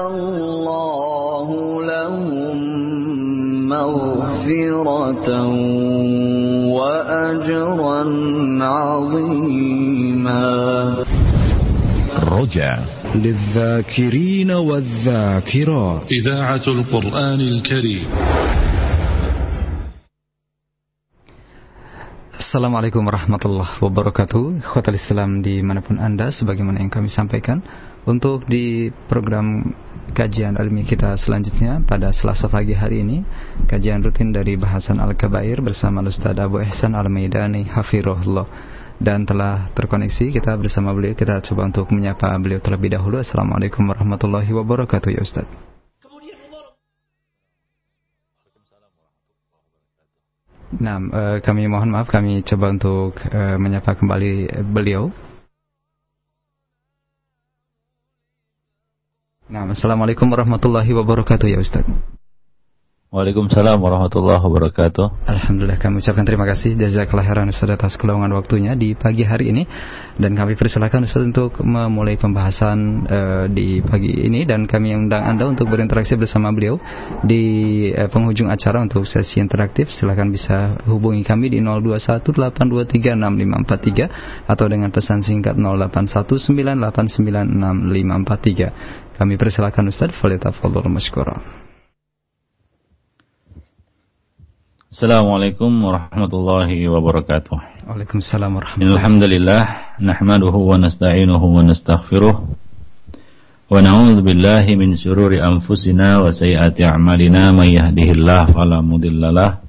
الله لهم مغفرة وأجرا عظيما رجع للذاكرين والذاكرات إذاعة القرآن الكريم Assalamualaikum warahmatullahi wabarakatuh Khotal Islam dimanapun Anda Sebagaimana yang kami sampaikan Untuk di program kajian ilmiah kita selanjutnya Pada selasa pagi hari ini. Kajian rutin dari bahasan Al-Kabair Bersama Ustaz Abu Ihsan Al-Maidani Hafirullah. Dan telah terkoneksi kita bersama beliau Kita coba untuk menyapa beliau terlebih dahulu. Assalamualaikum warahmatullahi wabarakatuh ya Ustaz Nah, uh, kami mohon maaf kami coba untuk uh, menyapa kembali beliau. Nah, Assalamualaikum warahmatullahi wabarakatuh ya Ustaz. Waalaikumsalam warahmatullahi wabarakatuh. Alhamdulillah kami ucapkan terima kasih jazakallah khairan Ustaz atas keluangan waktunya di pagi hari ini dan kami persilakan Ustaz untuk memulai pembahasan uh, di pagi ini dan kami undang Anda untuk berinteraksi bersama beliau di uh, penghujung acara untuk sesi interaktif silakan bisa hubungi kami di 0218236543 atau dengan pesan singkat 0819896543. Kami persilakan Ustaz, fadhil masykurah. Assalamualaikum warahmatullahi wabarakatuh. Waalaikumsalam warahmatullahi Alhamdulillah nahmaduhu wa nasta'inuhu wa nastaghfiruh wa na'udzu billahi min syururi anfusina wa sayyiati a'malina may yahdihillahu fala mudhillalah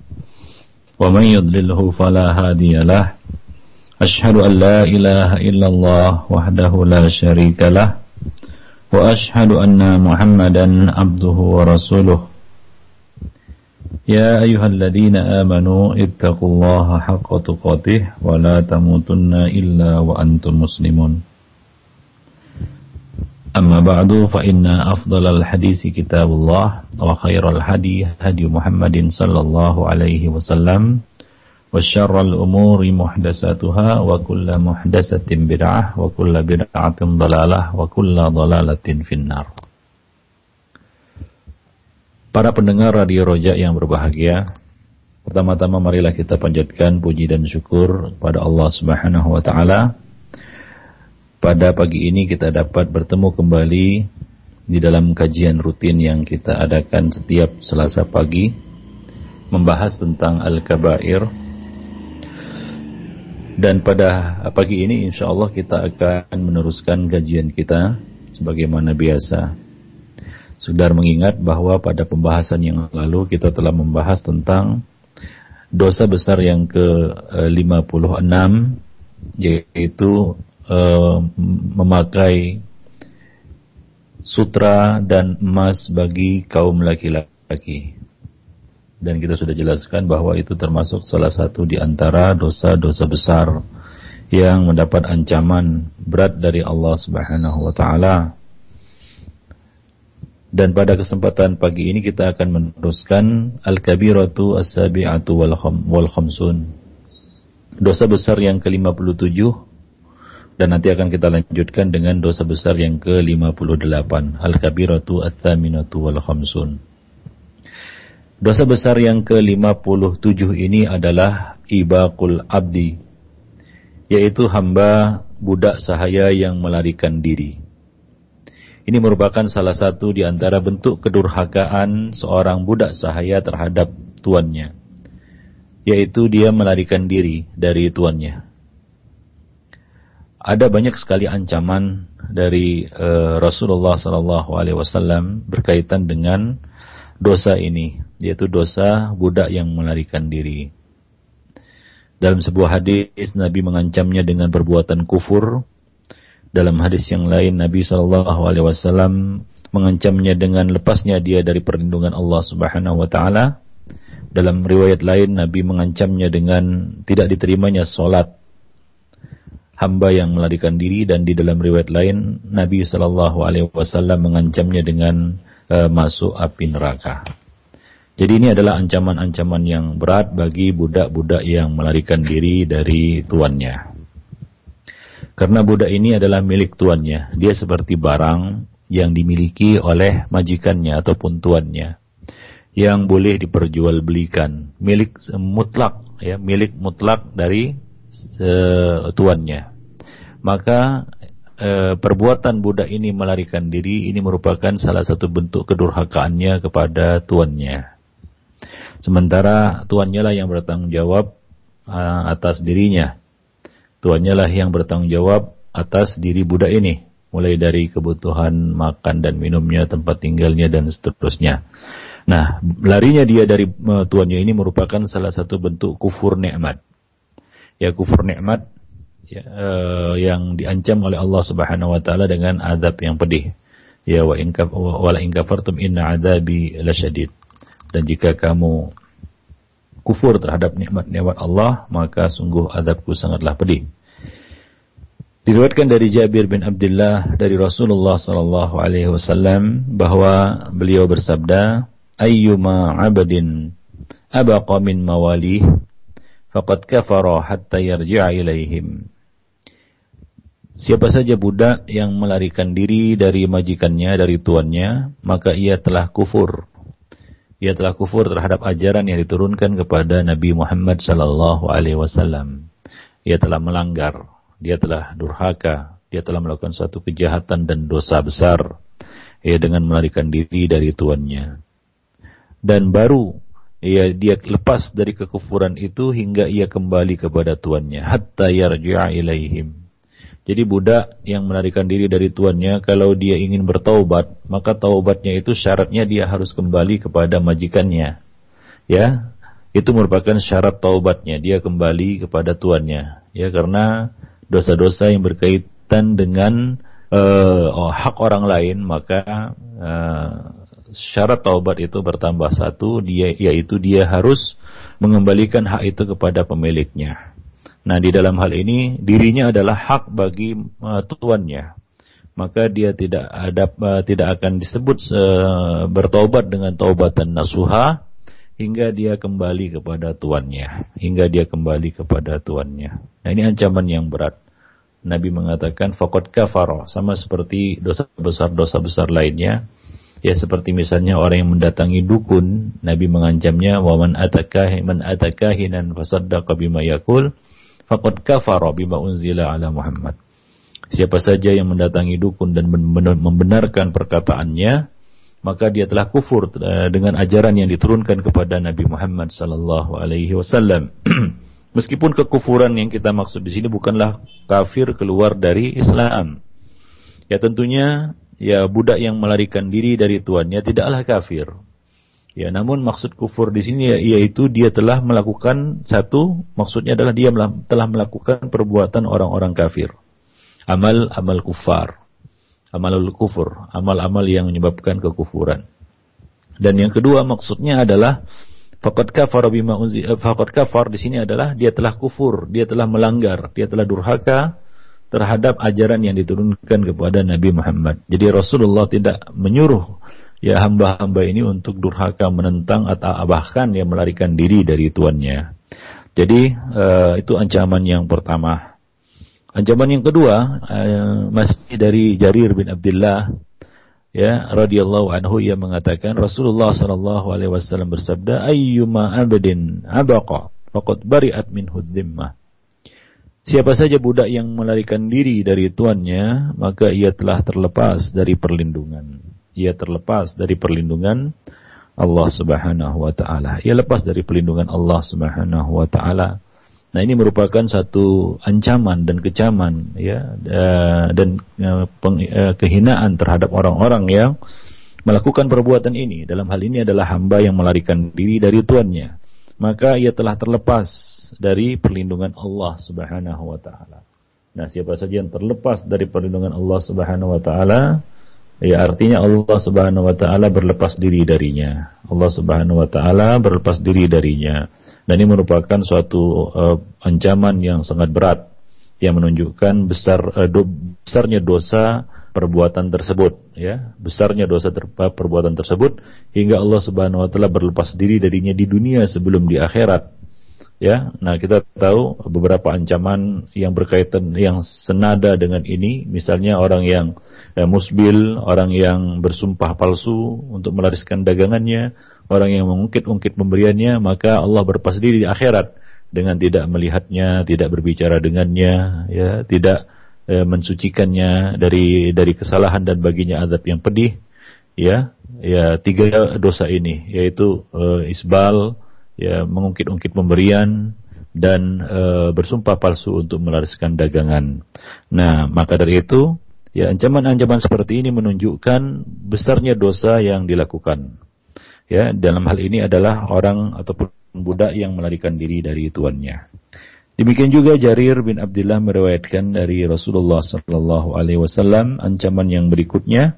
wa may yudlilhu fala hadiyalah. Ashhadu an la ilaha illallah wahdahu la syarikalah wa anna Muhammadan abduhu wa rasuluh. يا أيها الذين آمنوا اتقوا الله حق تقاته ولا تموتن إلا وأنتم مسلمون أما بعد فإن أفضل الحديث كتاب الله وخير الهدي هدي محمد صلى الله عليه وسلم وشر الأمور محدثاتها وكل محدثة بدعة وكل بدعة ضلالة وكل ضلالة في النار Para pendengar Radio Roja yang berbahagia, pertama-tama marilah kita panjatkan puji dan syukur pada Allah Subhanahu wa taala. Pada pagi ini kita dapat bertemu kembali di dalam kajian rutin yang kita adakan setiap Selasa pagi membahas tentang al-kabair. dan pada pagi ini insya Allah kita akan meneruskan kajian kita sebagaimana biasa Sudar mengingat bahwa pada pembahasan yang lalu kita telah membahas tentang dosa besar yang ke-56 yaitu uh, memakai sutra dan emas bagi kaum laki-laki. Dan kita sudah jelaskan bahwa itu termasuk salah satu di antara dosa-dosa besar yang mendapat ancaman berat dari Allah Subhanahu wa taala dan pada kesempatan pagi ini kita akan meneruskan Al-Kabiratu As-Sabi'atu wal Khamsun. Dosa besar yang ke-57 dan nanti akan kita lanjutkan dengan dosa besar yang ke-58. Al-Kabiratu As-Thaminatu wal Khamsun. Dosa besar yang ke-57 ini adalah ibaqul abdi yaitu hamba budak sahaya yang melarikan diri. Ini merupakan salah satu di antara bentuk kedurhakaan seorang budak sahaya terhadap tuannya, yaitu dia melarikan diri dari tuannya. Ada banyak sekali ancaman dari uh, Rasulullah SAW berkaitan dengan dosa ini, yaitu dosa budak yang melarikan diri. Dalam sebuah hadis Nabi mengancamnya dengan perbuatan kufur dalam hadis yang lain Nabi Wasallam mengancamnya dengan lepasnya dia dari perlindungan Allah Subhanahu Wa Taala. Dalam riwayat lain Nabi mengancamnya dengan tidak diterimanya solat hamba yang melarikan diri dan di dalam riwayat lain Nabi Shallallahu Alaihi Wasallam mengancamnya dengan uh, masuk api neraka. Jadi ini adalah ancaman-ancaman yang berat bagi budak-budak yang melarikan diri dari tuannya. Karena budak ini adalah milik tuannya. Dia seperti barang yang dimiliki oleh majikannya ataupun tuannya yang boleh diperjualbelikan milik mutlak ya milik mutlak dari tuannya maka e, perbuatan budak ini melarikan diri ini merupakan salah satu bentuk kedurhakaannya kepada tuannya sementara tuannya lah yang bertanggung jawab uh, atas dirinya tuannya lah yang bertanggung jawab atas diri budak ini mulai dari kebutuhan makan dan minumnya, tempat tinggalnya dan seterusnya. Nah, larinya dia dari uh, tuannya ini merupakan salah satu bentuk kufur nikmat. Ya kufur nikmat ya, uh, yang diancam oleh Allah Subhanahu wa taala dengan azab yang pedih. Ya wa in wala in kafartum inna adzabi lasyadid. Dan jika kamu kufur terhadap nikmat-nikmat Allah, maka sungguh azabku sangatlah pedih. Diriwayatkan dari Jabir bin Abdullah dari Rasulullah sallallahu alaihi wasallam bahwa beliau bersabda, "Ayyuma 'abdin abaqa min mawalih faqad kafara hatta yarji'a ilaihim." Siapa saja budak yang melarikan diri dari majikannya, dari tuannya, maka ia telah kufur. Ia telah kufur terhadap ajaran yang diturunkan kepada Nabi Muhammad sallallahu alaihi wasallam. Ia telah melanggar dia telah durhaka, dia telah melakukan suatu kejahatan dan dosa besar ya dengan melarikan diri dari tuannya. Dan baru ya dia lepas dari kekufuran itu hingga ia kembali kepada tuannya hatta yarji'a ilaihim. Jadi budak yang melarikan diri dari tuannya kalau dia ingin bertaubat, maka taubatnya itu syaratnya dia harus kembali kepada majikannya. Ya, itu merupakan syarat taubatnya, dia kembali kepada tuannya. Ya, karena dosa-dosa yang berkaitan dengan uh, hak orang lain maka uh, syarat taubat itu bertambah satu dia yaitu dia harus mengembalikan hak itu kepada pemiliknya. Nah di dalam hal ini dirinya adalah hak bagi uh, tuannya maka dia tidak ada uh, tidak akan disebut uh, bertobat dengan taubatan nasuha hingga dia kembali kepada tuannya hingga dia kembali kepada tuannya. Nah ini ancaman yang berat. Nabi mengatakan fakot kafaro sama seperti dosa besar dosa besar lainnya ya seperti misalnya orang yang mendatangi dukun Nabi mengancamnya waman atakah man atakahinan fasaddaqa bima yakul faqad kafara bima unzila ala Muhammad siapa saja yang mendatangi dukun dan membenarkan perkataannya maka dia telah kufur eh, dengan ajaran yang diturunkan kepada Nabi Muhammad sallallahu alaihi wasallam Meskipun kekufuran yang kita maksud di sini bukanlah kafir keluar dari Islam. Ya tentunya ya budak yang melarikan diri dari tuannya tidaklah kafir. Ya namun maksud kufur di sini ya, yaitu dia telah melakukan satu maksudnya adalah dia telah melakukan perbuatan orang-orang kafir. Amal-amal kufar. Amalul kufur, amal-amal yang menyebabkan kekufuran. Dan yang kedua maksudnya adalah Fakat kafar bima eh, fakat kafar di sini adalah dia telah kufur, dia telah melanggar, dia telah durhaka terhadap ajaran yang diturunkan kepada Nabi Muhammad. Jadi Rasulullah tidak menyuruh ya hamba-hamba ini untuk durhaka menentang atau bahkan yang melarikan diri dari tuannya. Jadi uh, itu ancaman yang pertama. Ancaman yang kedua uh, masih dari Jarir bin Abdullah ya radhiyallahu anhu ia mengatakan Rasulullah sallallahu alaihi wasallam bersabda ayyuma abdin abaqa faqad bari'at minhu dhimmah Siapa saja budak yang melarikan diri dari tuannya, maka ia telah terlepas dari perlindungan. Ia terlepas dari perlindungan Allah Subhanahu wa taala. Ia lepas dari perlindungan Allah Subhanahu wa taala. Nah ini merupakan satu ancaman dan kecaman ya dan e, e, kehinaan terhadap orang-orang yang melakukan perbuatan ini. Dalam hal ini adalah hamba yang melarikan diri dari tuannya. Maka ia telah terlepas dari perlindungan Allah Subhanahu wa taala. Nah, siapa saja yang terlepas dari perlindungan Allah Subhanahu wa taala, ya artinya Allah Subhanahu wa taala berlepas diri darinya. Allah Subhanahu wa taala berlepas diri darinya. Dan ini merupakan suatu uh, ancaman yang sangat berat yang menunjukkan besar uh, do, besarnya dosa perbuatan tersebut ya besarnya dosa ter, perbuatan tersebut hingga Allah Subhanahu wa taala berlepas diri darinya di dunia sebelum di akhirat Ya, nah kita tahu beberapa ancaman yang berkaitan yang senada dengan ini, misalnya orang yang ya, musbil, orang yang bersumpah palsu untuk melariskan dagangannya, orang yang mengungkit-ungkit pemberiannya, maka Allah berpas diri di akhirat dengan tidak melihatnya, tidak berbicara dengannya, ya, tidak eh, mensucikannya dari dari kesalahan dan baginya adab yang pedih, ya, ya tiga dosa ini yaitu eh, isbal, ya mengungkit-ungkit pemberian dan e, bersumpah palsu untuk melariskan dagangan. Nah, maka dari itu ya ancaman-ancaman seperti ini menunjukkan besarnya dosa yang dilakukan. Ya, dalam hal ini adalah orang ataupun budak yang melarikan diri dari tuannya. Demikian juga Jarir bin Abdullah meriwayatkan dari Rasulullah sallallahu alaihi wasallam ancaman yang berikutnya.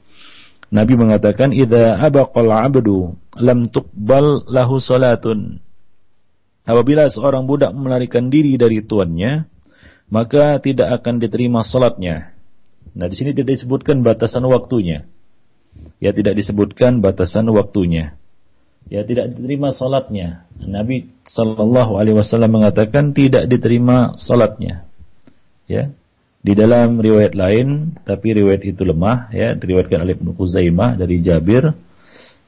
Nabi mengatakan, "Idza abaqal 'abdu lam tuqbal lahu salatun." Apabila seorang budak melarikan diri dari tuannya, maka tidak akan diterima salatnya. Nah, di sini tidak disebutkan batasan waktunya. Ya, tidak disebutkan batasan waktunya. Ya, tidak diterima salatnya. Nabi Shallallahu alaihi wasallam mengatakan tidak diterima salatnya. Ya. Di dalam riwayat lain, tapi riwayat itu lemah, ya, diriwayatkan oleh Ibnu Khuzaimah dari Jabir,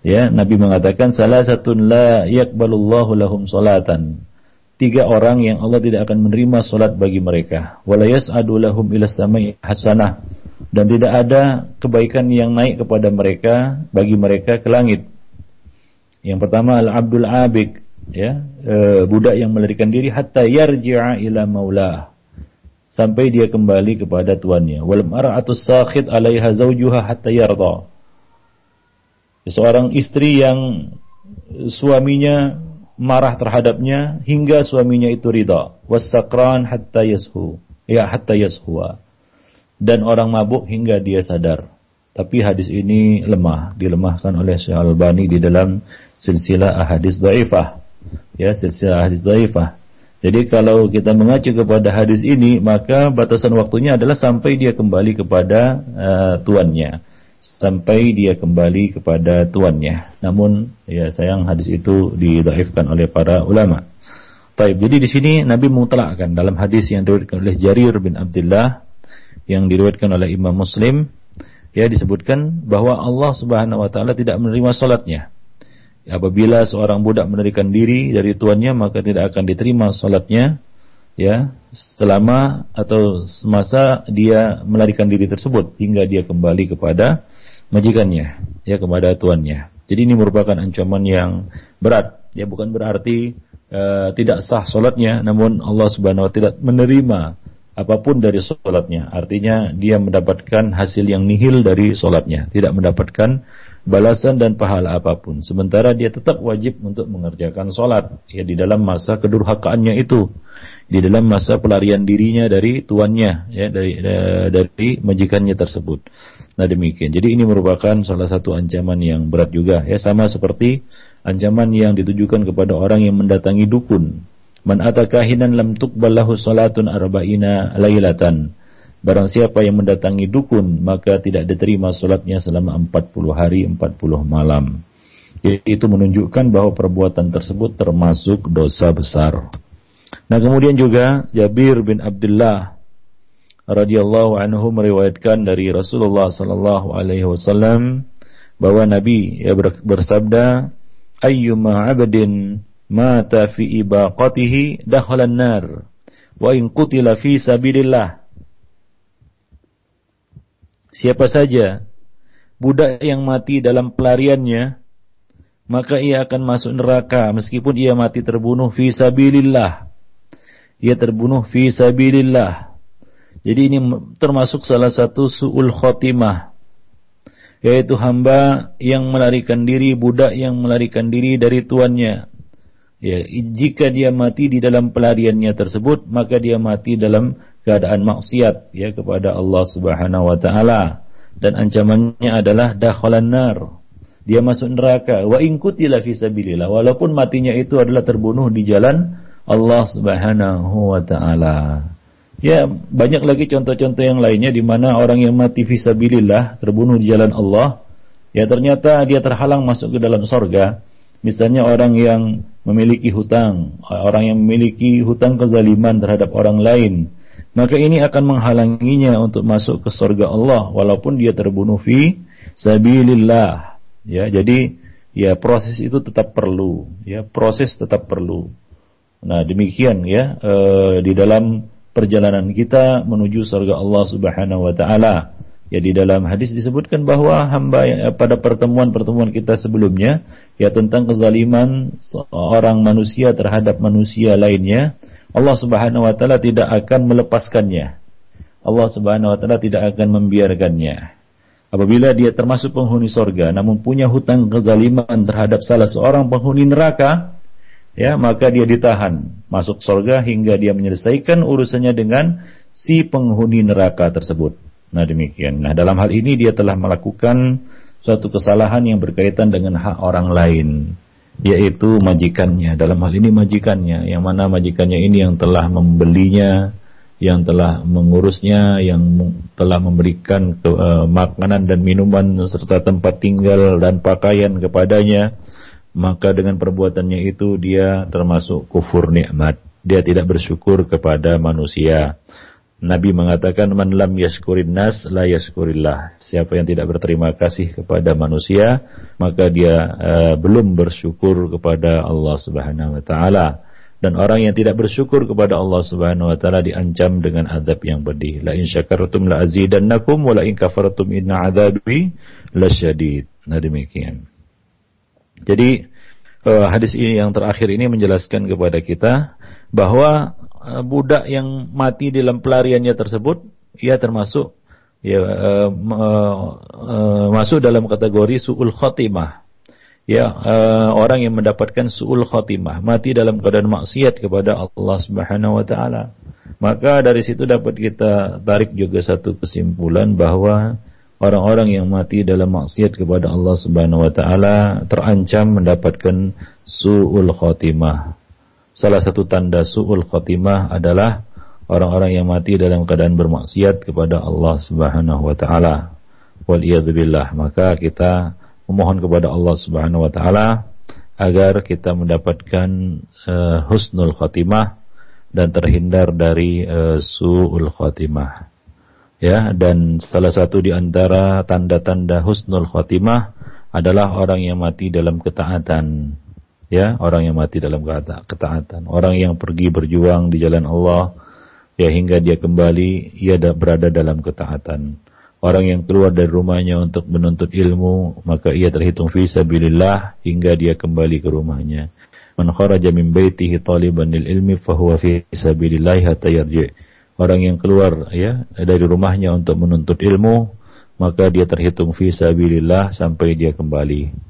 Ya, Nabi mengatakan salah satu la yakbalullahu lahum salatan. Tiga orang yang Allah tidak akan menerima salat bagi mereka. Wala yas'adu lahum ila hasanah. Dan tidak ada kebaikan yang naik kepada mereka bagi mereka ke langit. Yang pertama al-abdul abik, ya, e, budak yang melarikan diri hatta yarji'a ila maulah. Sampai dia kembali kepada tuannya. Wal mar'atu sakhid 'alaiha zawjuha hatta yarda seorang istri yang suaminya marah terhadapnya hingga suaminya itu ridha. Wasakran hatta yashu. Ya hatta yashua. Dan orang mabuk hingga dia sadar. Tapi hadis ini lemah dilemahkan oleh Syekh Al-Albani di dalam silsilah ahadis dhaifah. Ya silsilah hadis dhaifah. Jadi kalau kita mengacu kepada hadis ini maka batasan waktunya adalah sampai dia kembali kepada uh, tuannya sampai dia kembali kepada tuannya. Namun ya sayang hadis itu didaifkan oleh para ulama. Taib. Jadi di sini Nabi mutlakkan dalam hadis yang diriwayatkan oleh Jarir bin Abdullah yang diriwayatkan oleh Imam Muslim ya disebutkan bahwa Allah Subhanahu wa taala tidak menerima salatnya. Apabila seorang budak menerikan diri dari tuannya maka tidak akan diterima salatnya ya selama atau semasa dia melarikan diri tersebut hingga dia kembali kepada majikannya ya kepada tuannya. Jadi ini merupakan ancaman yang berat ya bukan berarti uh, tidak sah solatnya namun Allah Subhanahu wa taala menerima apa pun dari solatnya. Artinya dia mendapatkan hasil yang nihil dari solatnya, tidak mendapatkan balasan dan pahala apa pun. Sementara dia tetap wajib untuk mengerjakan solat ya di dalam masa kedurhakaannya itu di dalam masa pelarian dirinya dari tuannya ya dari eh, dari majikannya tersebut. Nah demikian. Jadi ini merupakan salah satu ancaman yang berat juga ya sama seperti ancaman yang ditujukan kepada orang yang mendatangi dukun. Man atakahinan lam tuqbal lahu salatun arba'ina lailatan. Barang siapa yang mendatangi dukun maka tidak diterima salatnya selama 40 hari 40 malam. Itu menunjukkan bahwa perbuatan tersebut termasuk dosa besar. Nah kemudian juga Jabir bin Abdullah radhiyallahu anhu meriwayatkan dari Rasulullah sallallahu alaihi wasallam bahwa Nabi ya bersabda ayyuma 'abdin mata fi ibaqatihi dakhala nar wa in qutila fi sabilillah Siapa saja budak yang mati dalam pelariannya maka ia akan masuk neraka meskipun ia mati terbunuh fi sabilillah ia terbunuh fi sabilillah. Jadi ini termasuk salah satu su'ul khotimah. Yaitu hamba yang melarikan diri, budak yang melarikan diri dari tuannya. Ya, jika dia mati di dalam pelariannya tersebut, maka dia mati dalam keadaan maksiat ya kepada Allah Subhanahu wa taala. Dan ancamannya adalah dakhalan nar. Dia masuk neraka. Wa in qutila fi sabilillah. Walaupun matinya itu adalah terbunuh di jalan Allah Subhanahu wa taala. Ya, banyak lagi contoh-contoh yang lainnya di mana orang yang mati fisabilillah terbunuh di jalan Allah, ya ternyata dia terhalang masuk ke dalam sorga, Misalnya orang yang memiliki hutang, orang yang memiliki hutang kezaliman terhadap orang lain, maka ini akan menghalanginya untuk masuk ke surga Allah walaupun dia terbunuh fi sabilillah. Ya, jadi ya proses itu tetap perlu, ya proses tetap perlu. Nah, demikian ya e, di dalam perjalanan kita menuju surga Allah Subhanahu wa taala. Ya di dalam hadis disebutkan bahwa hamba yang, eh, pada pertemuan-pertemuan kita sebelumnya ya tentang kezaliman seorang manusia terhadap manusia lainnya, Allah Subhanahu wa taala tidak akan melepaskannya. Allah Subhanahu wa taala tidak akan membiarkannya. Apabila dia termasuk penghuni sorga namun punya hutang kezaliman terhadap salah seorang penghuni neraka, ya maka dia ditahan masuk sorga hingga dia menyelesaikan urusannya dengan si penghuni neraka tersebut. Nah demikian. Nah dalam hal ini dia telah melakukan suatu kesalahan yang berkaitan dengan hak orang lain, yaitu majikannya. Dalam hal ini majikannya, yang mana majikannya ini yang telah membelinya, yang telah mengurusnya, yang telah memberikan ke, uh, makanan dan minuman serta tempat tinggal dan pakaian kepadanya, maka dengan perbuatannya itu dia termasuk kufur nikmat. Dia tidak bersyukur kepada manusia. Nabi mengatakan man lam yashkurin nas la yashkurillah. Siapa yang tidak berterima kasih kepada manusia, maka dia uh, belum bersyukur kepada Allah Subhanahu wa taala. Dan orang yang tidak bersyukur kepada Allah Subhanahu wa taala diancam dengan azab yang pedih. La in syakartum la azidannakum wa la in kafartum inna adzabi lasyadid. Nah demikian. Jadi uh, hadis ini yang terakhir ini menjelaskan kepada kita bahwa budak yang mati dalam pelariannya tersebut ia termasuk ya uh, uh, masuk dalam kategori suul khotimah ya uh, orang yang mendapatkan suul khotimah mati dalam keadaan maksiat kepada Allah Subhanahu wa taala. Maka dari situ dapat kita tarik juga satu kesimpulan bahwa orang-orang yang mati dalam maksiat kepada Allah Subhanahu wa taala terancam mendapatkan suul khotimah Salah satu tanda su'ul khotimah adalah orang-orang yang mati dalam keadaan bermaksiat kepada Allah Subhanahu wa taala. Wal. Maka kita memohon kepada Allah Subhanahu wa taala agar kita mendapatkan uh, husnul khotimah dan terhindar dari uh, su'ul khotimah. Ya, dan salah satu di antara tanda-tanda husnul khotimah adalah orang yang mati dalam ketaatan ya orang yang mati dalam ketaatan. Orang yang pergi berjuang di jalan Allah ya hingga dia kembali ia berada dalam ketaatan. Orang yang keluar dari rumahnya untuk menuntut ilmu maka ia terhitung fi sabilillah hingga dia kembali ke rumahnya. Man kharaja min baitihi taliban lil ilmi fahuwa fi sabilillah hatta yarji. Orang yang keluar ya dari rumahnya untuk menuntut ilmu maka dia terhitung fi sabilillah sampai dia kembali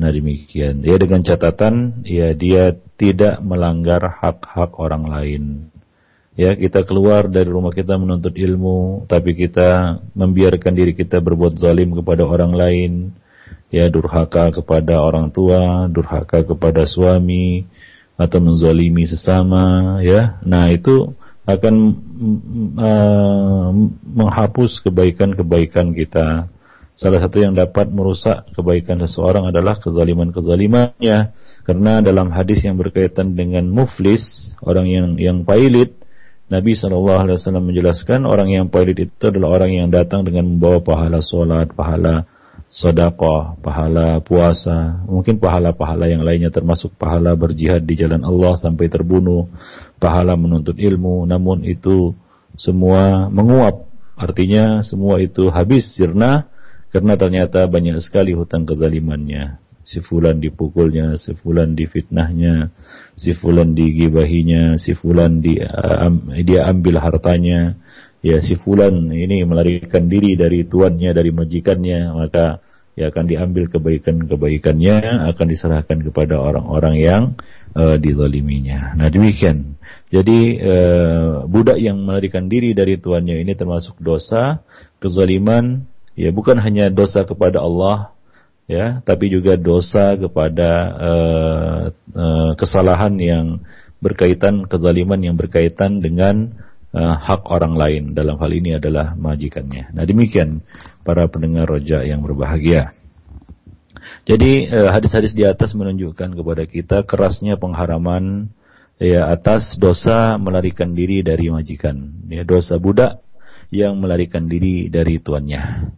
Nah demikian. Ya dengan catatan ya dia tidak melanggar hak-hak orang lain. Ya kita keluar dari rumah kita menuntut ilmu, tapi kita membiarkan diri kita berbuat zalim kepada orang lain. Ya durhaka kepada orang tua, durhaka kepada suami, atau menzalimi sesama. Ya, nah itu akan uh, menghapus kebaikan-kebaikan kita Salah satu yang dapat merusak kebaikan seseorang adalah kezaliman-kezalimannya. Karena dalam hadis yang berkaitan dengan muflis, orang yang yang pailit, Nabi SAW menjelaskan orang yang pailit itu adalah orang yang datang dengan membawa pahala solat, pahala sedekah, pahala puasa, mungkin pahala-pahala yang lainnya termasuk pahala berjihad di jalan Allah sampai terbunuh, pahala menuntut ilmu, namun itu semua menguap. Artinya semua itu habis sirna karena ternyata banyak sekali hutang kezalimannya. Si fulan dipukulnya, si fulan difitnahnya, si fulan digibahinya, si fulan di, uh, dia ambil hartanya. Ya si fulan ini melarikan diri dari tuannya, dari majikannya, maka ya akan diambil kebaikan-kebaikannya akan diserahkan kepada orang-orang yang uh, dizaliminya. Nah demikian. Jadi uh, budak yang melarikan diri dari tuannya ini termasuk dosa, kezaliman, ya bukan hanya dosa kepada Allah ya tapi juga dosa kepada uh, uh, kesalahan yang berkaitan kezaliman yang berkaitan dengan uh, hak orang lain dalam hal ini adalah majikannya. Nah demikian para pendengar roja yang berbahagia. Jadi hadis-hadis di atas menunjukkan kepada kita kerasnya pengharaman ya atas dosa melarikan diri dari majikan, ya dosa budak yang melarikan diri dari tuannya.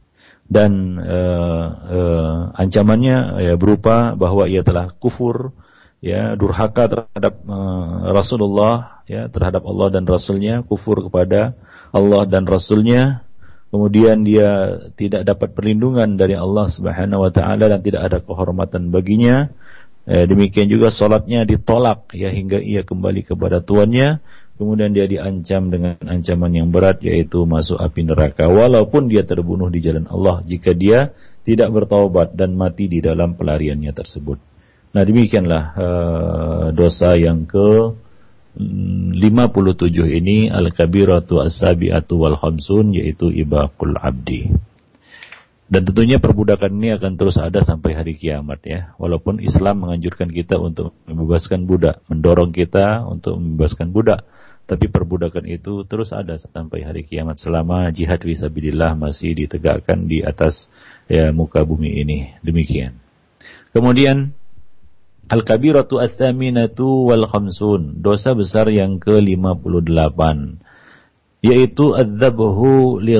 Dan uh, uh, ancamannya ya berupa bahwa ia telah kufur, ya durhaka terhadap uh, Rasulullah, ya terhadap Allah dan Rasulnya, kufur kepada Allah dan Rasulnya, kemudian dia tidak dapat perlindungan dari Allah Subhanahu wa taala dan tidak ada kehormatan baginya. Eh, demikian juga sholatnya ditolak ya hingga ia kembali kepada tuannya. Kemudian dia diancam dengan ancaman yang berat yaitu masuk api neraka walaupun dia terbunuh di jalan Allah jika dia tidak bertaubat dan mati di dalam pelariannya tersebut. Nah demikianlah uh, dosa yang ke 57 ini al-kabiratu as-sabi'atu wal khamsun yaitu ibaqul abdi. Dan tentunya perbudakan ini akan terus ada sampai hari kiamat ya. Walaupun Islam menganjurkan kita untuk membebaskan budak, mendorong kita untuk membebaskan budak, tapi perbudakan itu terus ada sampai hari kiamat selama jihad fisabilillah masih ditegakkan di atas ya muka bumi ini. Demikian. Kemudian Al-kabiratu ats-tsaminatu wal khamsun, dosa besar yang ke-58 yaitu adzabhu li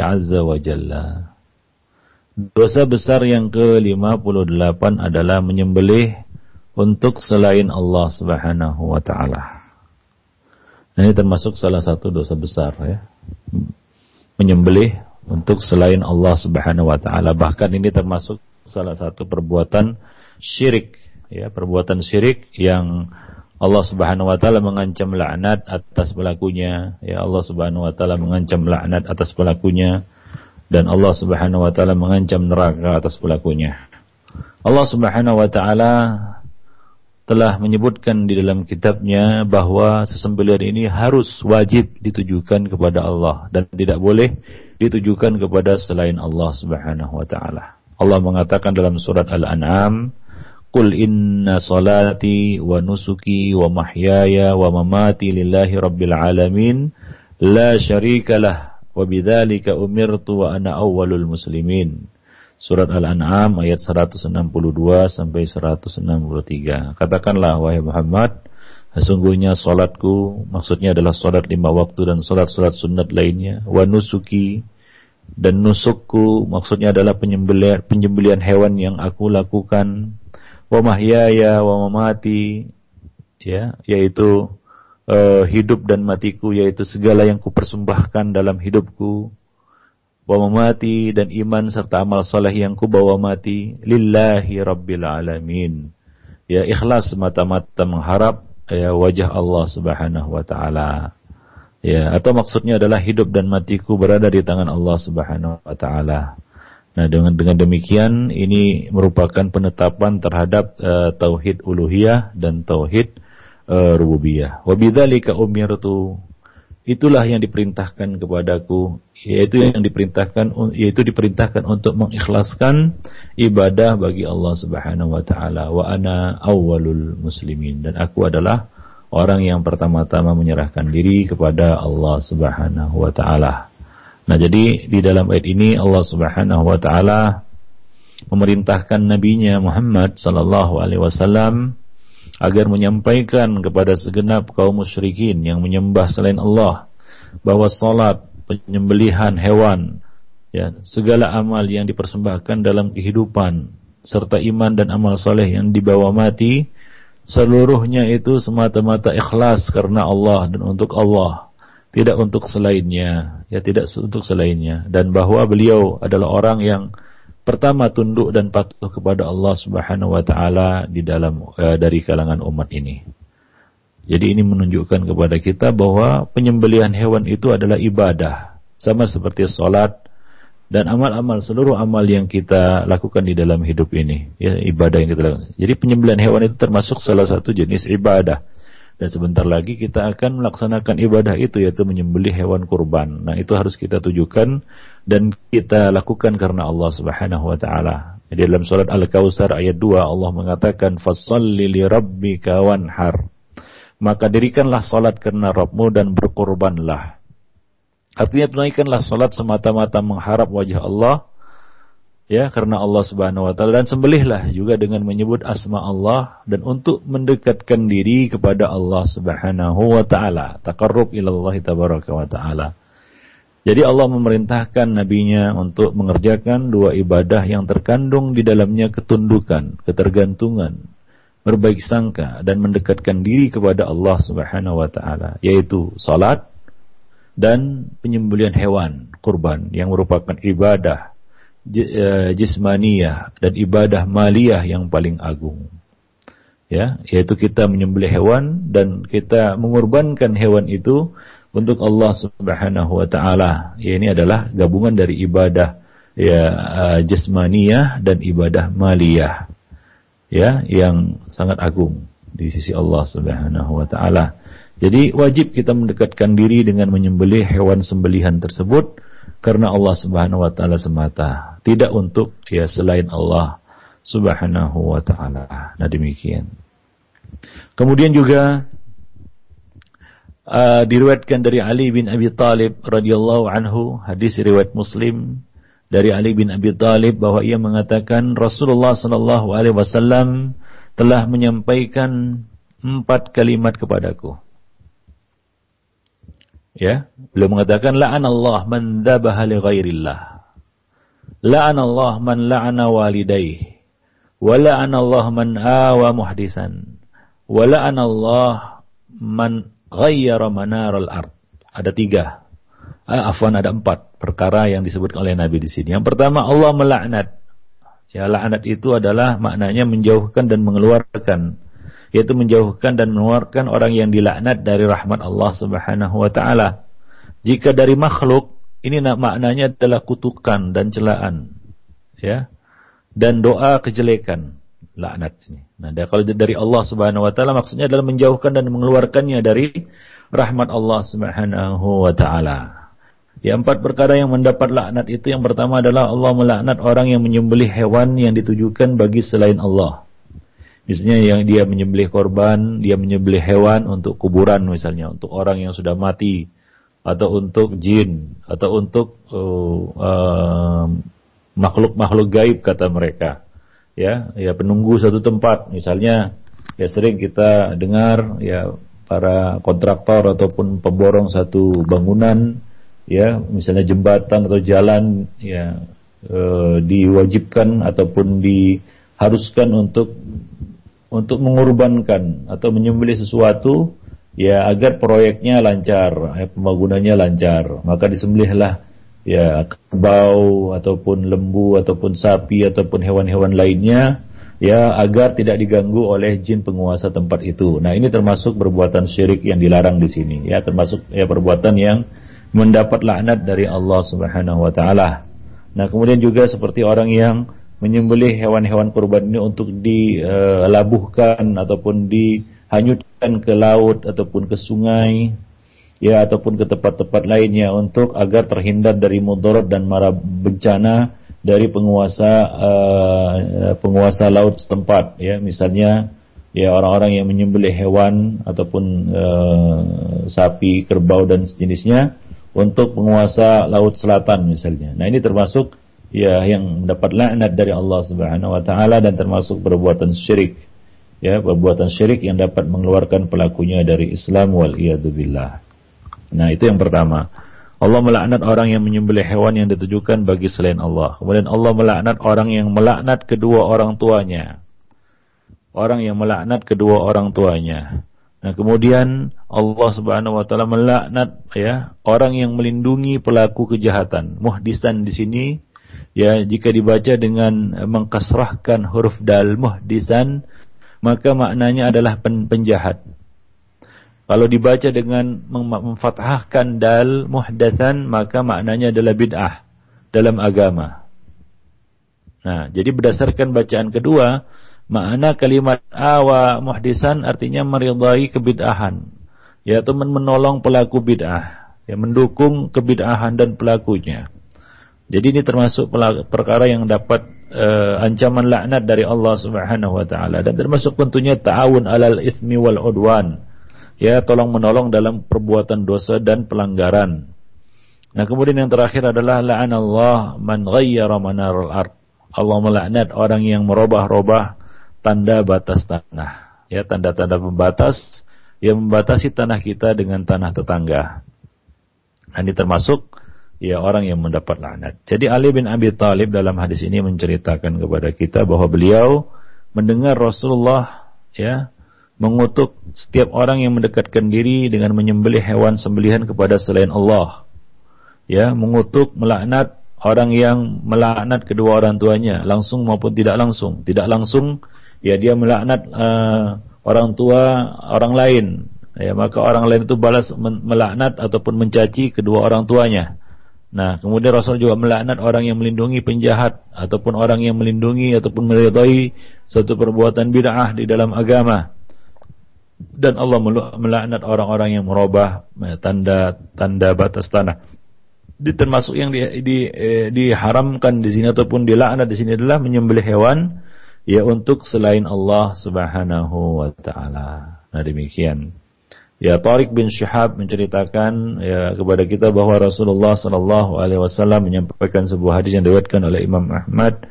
azza wa jalla. Dosa besar yang ke-58 adalah menyembelih untuk selain Allah Subhanahu wa taala. Nah, ini termasuk salah satu dosa besar ya. Menyembelih untuk selain Allah Subhanahu wa taala. Bahkan ini termasuk salah satu perbuatan syirik ya perbuatan syirik yang Allah Subhanahu wa taala mengancam laknat atas pelakunya ya Allah Subhanahu wa taala mengancam laknat atas pelakunya dan Allah Subhanahu wa taala mengancam neraka atas pelakunya Allah Subhanahu wa taala telah menyebutkan di dalam kitabnya bahwa sesembelihan ini harus wajib ditujukan kepada Allah dan tidak boleh ditujukan kepada selain Allah Subhanahu wa taala. Allah mengatakan dalam surat Al-An'am Qul inna salati wa nusuki wa mahyaya wa mamati lillahi rabbil alamin la syarika lah wa bidzalika umirtu wa ana awwalul muslimin. Surat Al-An'am ayat 162 sampai 163. Katakanlah wahai Muhammad, sesungguhnya salatku maksudnya adalah salat lima waktu dan salat-salat sunat lainnya, wa nusuki dan nusukku maksudnya adalah penyembelian penyembelian hewan yang aku lakukan wa mahyaya wa mamati ya yaitu uh, hidup dan matiku yaitu segala yang kupersembahkan dalam hidupku wa mamati dan iman serta amal soleh yang ku bawa mati lillahi rabbil alamin. Ya ikhlas mata-mata mengharap ya wajah Allah Subhanahu wa taala. Ya atau maksudnya adalah hidup dan matiku berada di tangan Allah Subhanahu wa taala. Nah, dengan dengan demikian ini merupakan penetapan terhadap uh, tauhid uluhiyah dan tauhid uh, rububiyah. Wa bidzalika umirtu itulah yang diperintahkan kepadaku yaitu yang diperintahkan yaitu diperintahkan untuk mengikhlaskan ibadah bagi Allah Subhanahu wa taala wa ana awwalul muslimin dan aku adalah orang yang pertama-tama menyerahkan diri kepada Allah Subhanahu wa taala. Nah, jadi di dalam ayat ini Allah Subhanahu wa taala memerintahkan nabinya Muhammad sallallahu alaihi wasallam agar menyampaikan kepada segenap kaum musyrikin yang menyembah selain Allah bahwa salat, penyembelihan hewan, ya, segala amal yang dipersembahkan dalam kehidupan serta iman dan amal soleh yang dibawa mati seluruhnya itu semata-mata ikhlas karena Allah dan untuk Allah tidak untuk selainnya, ya tidak untuk selainnya. Dan bahwa beliau adalah orang yang pertama tunduk dan patuh kepada Allah Subhanahu wa taala di dalam uh, dari kalangan umat ini. Jadi ini menunjukkan kepada kita bahwa penyembelihan hewan itu adalah ibadah sama seperti sholat dan amal-amal seluruh amal yang kita lakukan di dalam hidup ini ya ibadah yang kita lakukan. Jadi penyembelihan hewan itu termasuk salah satu jenis ibadah dan sebentar lagi kita akan melaksanakan ibadah itu yaitu menyembelih hewan kurban. Nah, itu harus kita tujukan dan kita lakukan karena Allah Subhanahu wa taala. Di dalam surat Al-Kautsar ayat 2 Allah mengatakan fasholli li rabbika wanhar. Maka dirikanlah salat karena Rabbmu dan berkorbanlah. Artinya tunaikanlah salat semata-mata mengharap wajah Allah ya karena Allah Subhanahu wa taala dan sembelihlah juga dengan menyebut asma Allah dan untuk mendekatkan diri kepada Allah Subhanahu wa taala taqarrub ila Allah tabaraka wa taala jadi Allah memerintahkan nabinya untuk mengerjakan dua ibadah yang terkandung di dalamnya ketundukan, ketergantungan, berbaik sangka dan mendekatkan diri kepada Allah Subhanahu wa taala, yaitu salat dan penyembelihan hewan kurban yang merupakan ibadah Eh, jismaniyah dan ibadah maliyah yang paling agung. Ya, yaitu kita menyembelih hewan dan kita mengorbankan hewan itu untuk Allah Subhanahu wa taala. Ya, ini adalah gabungan dari ibadah ya uh, jasmaniyah dan ibadah maliyah. Ya, yang sangat agung di sisi Allah Subhanahu wa taala. Jadi wajib kita mendekatkan diri dengan menyembelih hewan sembelihan tersebut karena Allah Subhanahu wa taala semata, tidak untuk ya selain Allah Subhanahu wa taala. Nah, demikian. Kemudian juga uh, diriwayatkan dari Ali bin Abi Thalib radhiyallahu anhu, hadis riwayat Muslim dari Ali bin Abi Thalib bahwa ia mengatakan Rasulullah sallallahu alaihi wasallam telah menyampaikan empat kalimat kepadaku. Ya, beliau mengatakan la'anallah man dzabaha li ghairillah. La'anallah man la'ana walidayh. Wa la'anallah man awa muhdisan. Wa la'anallah man ghayyara manaral ard. Ada tiga. Ah, afwan ada empat perkara yang disebut oleh Nabi di sini. Yang pertama Allah melaknat. Ya, laknat itu adalah maknanya menjauhkan dan mengeluarkan yaitu menjauhkan dan mengeluarkan orang yang dilaknat dari rahmat Allah Subhanahu wa taala. Jika dari makhluk ini maknanya adalah kutukan dan celaan. Ya. Dan doa kejelekan, laknat ini. Nah, kalau dari Allah Subhanahu wa taala maksudnya adalah menjauhkan dan mengeluarkannya dari rahmat Allah Subhanahu wa taala. Ya empat perkara yang mendapat laknat itu yang pertama adalah Allah melaknat orang yang menyembelih hewan yang ditujukan bagi selain Allah. Misalnya yang dia menyembelih korban, dia menyembelih hewan untuk kuburan misalnya, untuk orang yang sudah mati, atau untuk jin, atau untuk makhluk-makhluk uh, uh, gaib kata mereka. Ya, ya penunggu satu tempat, misalnya ya sering kita dengar ya para kontraktor ataupun pemborong satu bangunan, ya misalnya jembatan atau jalan, ya uh, diwajibkan ataupun diharuskan untuk untuk mengorbankan atau menyembelih sesuatu ya agar proyeknya lancar, ya, pembangunannya lancar. Maka disembelihlah ya kerbau ataupun lembu ataupun sapi ataupun hewan-hewan lainnya ya agar tidak diganggu oleh jin penguasa tempat itu. Nah, ini termasuk perbuatan syirik yang dilarang di sini ya, termasuk ya perbuatan yang mendapat laknat dari Allah Subhanahu wa taala. Nah, kemudian juga seperti orang yang menyembelih hewan-hewan kurban ini untuk dilabuhkan ataupun dihanyutkan ke laut ataupun ke sungai ya ataupun ke tempat-tempat lainnya untuk agar terhindar dari mudarat dan mara bencana dari penguasa uh, penguasa laut setempat ya misalnya ya orang-orang yang menyembelih hewan ataupun uh, sapi, kerbau dan sejenisnya untuk penguasa laut selatan misalnya. Nah, ini termasuk ya yang mendapat laknat dari Allah Subhanahu wa taala dan termasuk perbuatan syirik. Ya, perbuatan syirik yang dapat mengeluarkan pelakunya dari Islam wal billah. Nah, itu yang pertama. Allah melaknat orang yang menyembelih hewan yang ditujukan bagi selain Allah. Kemudian Allah melaknat orang yang melaknat kedua orang tuanya. Orang yang melaknat kedua orang tuanya. Nah, kemudian Allah Subhanahu wa taala melaknat ya orang yang melindungi pelaku kejahatan. Muhdisan di sini ya jika dibaca dengan mengkasrahkan huruf dal muhdisan maka maknanya adalah pen penjahat. Kalau dibaca dengan memfathahkan dal muhdasan maka maknanya adalah bid'ah dalam agama. Nah, jadi berdasarkan bacaan kedua, makna kalimat awa muhdisan artinya meridai kebid'ahan, yaitu menolong pelaku bid'ah, yang mendukung kebid'ahan dan pelakunya. Jadi ini termasuk perkara yang dapat uh, ancaman laknat dari Allah Subhanahu wa taala dan termasuk tentunya ta'awun alal ismi wal udwan. Ya, tolong menolong dalam perbuatan dosa dan pelanggaran. Nah, kemudian yang terakhir adalah la'anallah man ghayyara manaral ard. Allah melaknat orang yang merubah-rubah tanda batas tanah. Ya, tanda-tanda pembatas yang membatasi tanah kita dengan tanah tetangga. Nah, ini termasuk ya orang yang mendapat laknat. Jadi Ali bin Abi Thalib dalam hadis ini menceritakan kepada kita bahwa beliau mendengar Rasulullah ya mengutuk setiap orang yang mendekatkan diri dengan menyembelih hewan sembelihan kepada selain Allah. Ya, mengutuk, melaknat orang yang melaknat kedua orang tuanya langsung maupun tidak langsung. Tidak langsung ya dia melaknat uh, orang tua orang lain. Ya, maka orang lain itu balas melaknat ataupun mencaci kedua orang tuanya. Nah, kemudian Rasul juga melaknat orang yang melindungi penjahat ataupun orang yang melindungi ataupun meridai suatu perbuatan bid'ah di dalam agama dan Allah melaknat orang-orang yang merubah tanda-tanda eh, batas tanah. Di termasuk yang di, di, eh, diharamkan di sini ataupun dilaknat di sini adalah menyembelih hewan ya untuk selain Allah Subhanahu wa taala. Nah, demikian. Ya Tariq bin Syihab menceritakan ya kepada kita bahwa Rasulullah sallallahu alaihi wasallam menyampaikan sebuah hadis yang diriwayatkan oleh Imam Ahmad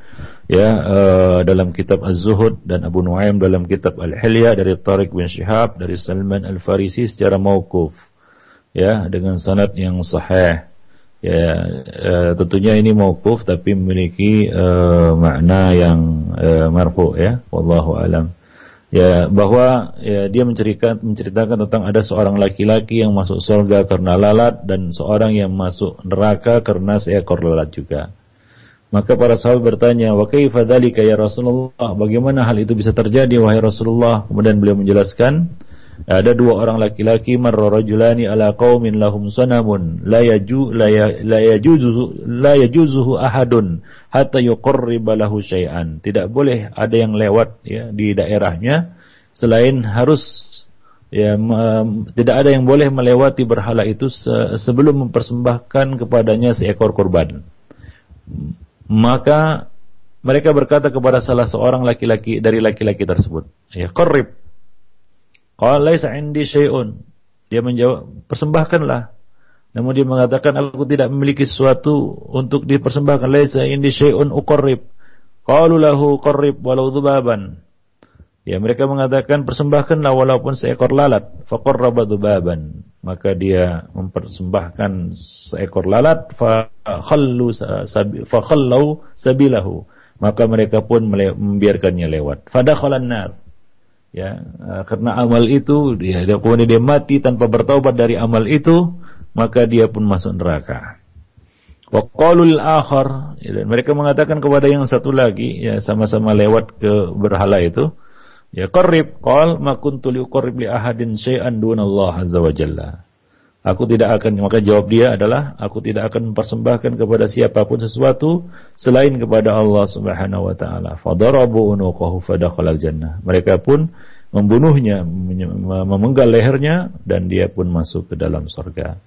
ya uh, dalam kitab Az-Zuhud dan Abu Nuaim dalam kitab Al-Hilya dari Tariq bin Syihab dari Salman Al-Farisi secara mauquf. Ya dengan sanad yang sahih. Ya uh, tentunya ini mauquf tapi memiliki uh, makna yang uh, marfu ya. Wallahu alam. Ya bahwa ya, dia menceritakan menceritakan tentang ada seorang laki-laki yang masuk surga karena lalat dan seorang yang masuk neraka karena seekor lalat juga maka para sahabat bertanya, "Wa kaifa dzalika ya Rasulullah?" Bagaimana hal itu bisa terjadi wahai Rasulullah? Kemudian beliau menjelaskan, ada dua orang laki-laki marra rajulani ala qaumin lahum sanamun la yaju la, ya, la yajuzu la yajuzuhu ahadun hatta yuqarriba lahu syai'an. Tidak boleh ada yang lewat ya di daerahnya selain harus ya tidak ada yang boleh melewati berhala itu se, sebelum mempersembahkan kepadanya seekor korban maka mereka berkata kepada salah seorang laki-laki dari laki-laki tersebut, ya qarrib. Qala laisa indi syai'un. Dia menjawab, persembahkanlah. Namun dia mengatakan aku tidak memiliki sesuatu untuk dipersembahkan. Laisa indi syai'un uqarrib. Qalu lahu qarrib walau dhubaban. Ya mereka mengatakan persembahkanlah walaupun seekor lalat. Faqarraba dhubaban. Maka dia mempersembahkan seekor lalat fakhallu fakhallau sabilahu. Maka mereka pun membiarkannya lewat. Fadakhalan nar. Ya, eh, karena amal itu dia kemudian dia mati tanpa bertaubat dari amal itu, maka dia pun masuk neraka. Wa qalul akhar, ya, mereka mengatakan kepada yang satu lagi, ya sama-sama lewat ke berhala itu, Ya qarrib qal ma kuntu liqarrib li ahadin syai'an dunallah azza wa jalla. Aku tidak akan maka jawab dia adalah aku tidak akan mempersembahkan kepada siapa pun sesuatu selain kepada Allah Subhanahu wa taala. Fadarabu unuqahu fadakhala jannah. Mereka pun membunuhnya, memenggal lehernya dan dia pun masuk ke dalam surga.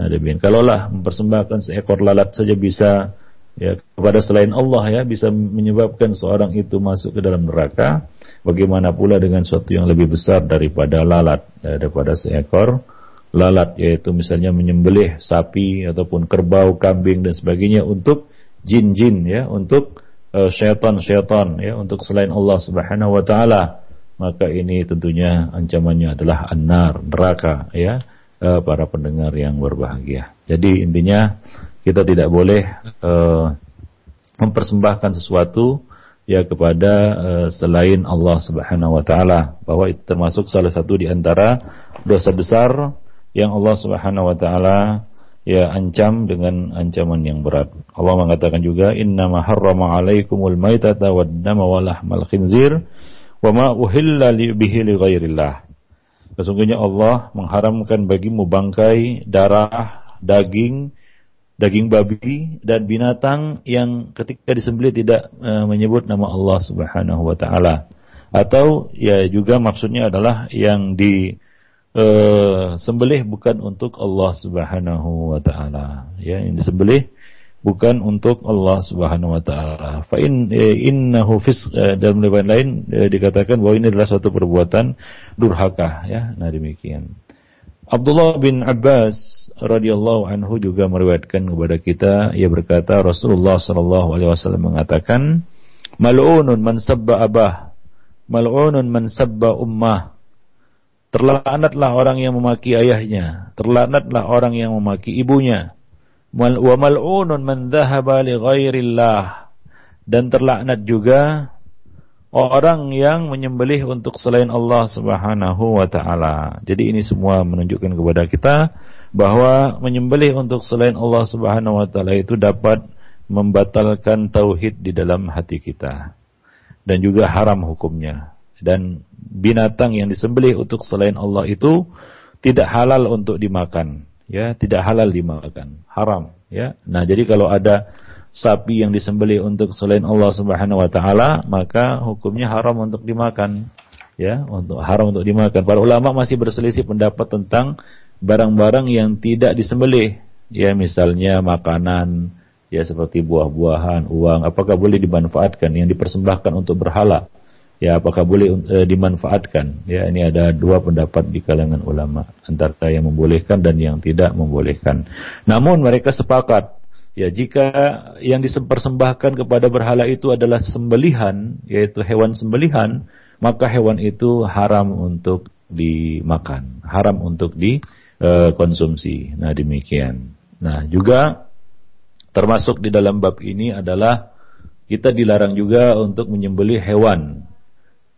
Nah, demikian. Kalaulah mempersembahkan seekor lalat saja bisa ya kepada selain Allah ya bisa menyebabkan seorang itu masuk ke dalam neraka bagaimana pula dengan sesuatu yang lebih besar daripada lalat ya, daripada seekor lalat yaitu misalnya menyembelih sapi ataupun kerbau kambing dan sebagainya untuk jin-jin ya untuk uh, syaitan-syaitan ya untuk selain Allah Subhanahu wa taala. Maka ini tentunya ancamannya adalah annar neraka ya uh, para pendengar yang berbahagia. Jadi intinya kita tidak boleh uh, mempersembahkan sesuatu ya kepada uh, selain Allah Subhanahu wa taala bahwa itu termasuk salah satu di antara dosa besar yang Allah Subhanahu wa taala ya ancam dengan ancaman yang berat. Allah mengatakan juga innama harrama alaikumul maitata wad dama wa lahmal khinzir wa ma uhilla bihi li ghairillah. Sesungguhnya Allah mengharamkan bagimu bangkai, darah, daging daging babi dan binatang yang ketika disembelih tidak e, menyebut nama Allah Subhanahu wa taala. Atau ya juga maksudnya adalah yang di e, sembelih bukan untuk Allah Subhanahu wa taala. Ya, yang disembelih bukan untuk Allah Subhanahu wa taala. Fa in e, innahu fis e, dalam riwayat lain e, dikatakan bahwa ini adalah suatu perbuatan durhaka ya. Nah demikian. Abdullah bin Abbas radhiyallahu anhu juga meriwayatkan kepada kita ia berkata Rasulullah sallallahu alaihi wasallam mengatakan Mal'unun man sabba abah. Mal'unun man sabba ummah. Terlaknatlah orang yang memaki ayahnya, terlaknatlah orang yang memaki ibunya. Wa mal'unun man dhahaba li ghairillah. Dan terlaknat juga orang yang menyembelih untuk selain Allah Subhanahu wa taala. Jadi ini semua menunjukkan kepada kita bahwa menyembelih untuk selain Allah Subhanahu wa taala itu dapat membatalkan tauhid di dalam hati kita. Dan juga haram hukumnya. Dan binatang yang disembelih untuk selain Allah itu tidak halal untuk dimakan. Ya tidak halal dimakan. Haram ya. Nah jadi kalau ada sapi yang disembelih untuk selain Allah Subhanahu wa taala maka hukumnya haram untuk dimakan ya untuk haram untuk dimakan para ulama masih berselisih pendapat tentang barang-barang yang tidak disembelih ya misalnya makanan ya seperti buah-buahan, uang, apakah boleh dimanfaatkan yang dipersembahkan untuk berhala? Ya, apakah boleh e, dimanfaatkan? Ya, ini ada dua pendapat di kalangan ulama antara yang membolehkan dan yang tidak membolehkan. Namun mereka sepakat ya jika yang dipersembahkan kepada berhala itu adalah sembelihan, yaitu hewan sembelihan, maka hewan itu haram untuk dimakan, haram untuk dikonsumsi. Nah, demikian. Nah, juga Termasuk di dalam bab ini adalah kita dilarang juga untuk menyembelih hewan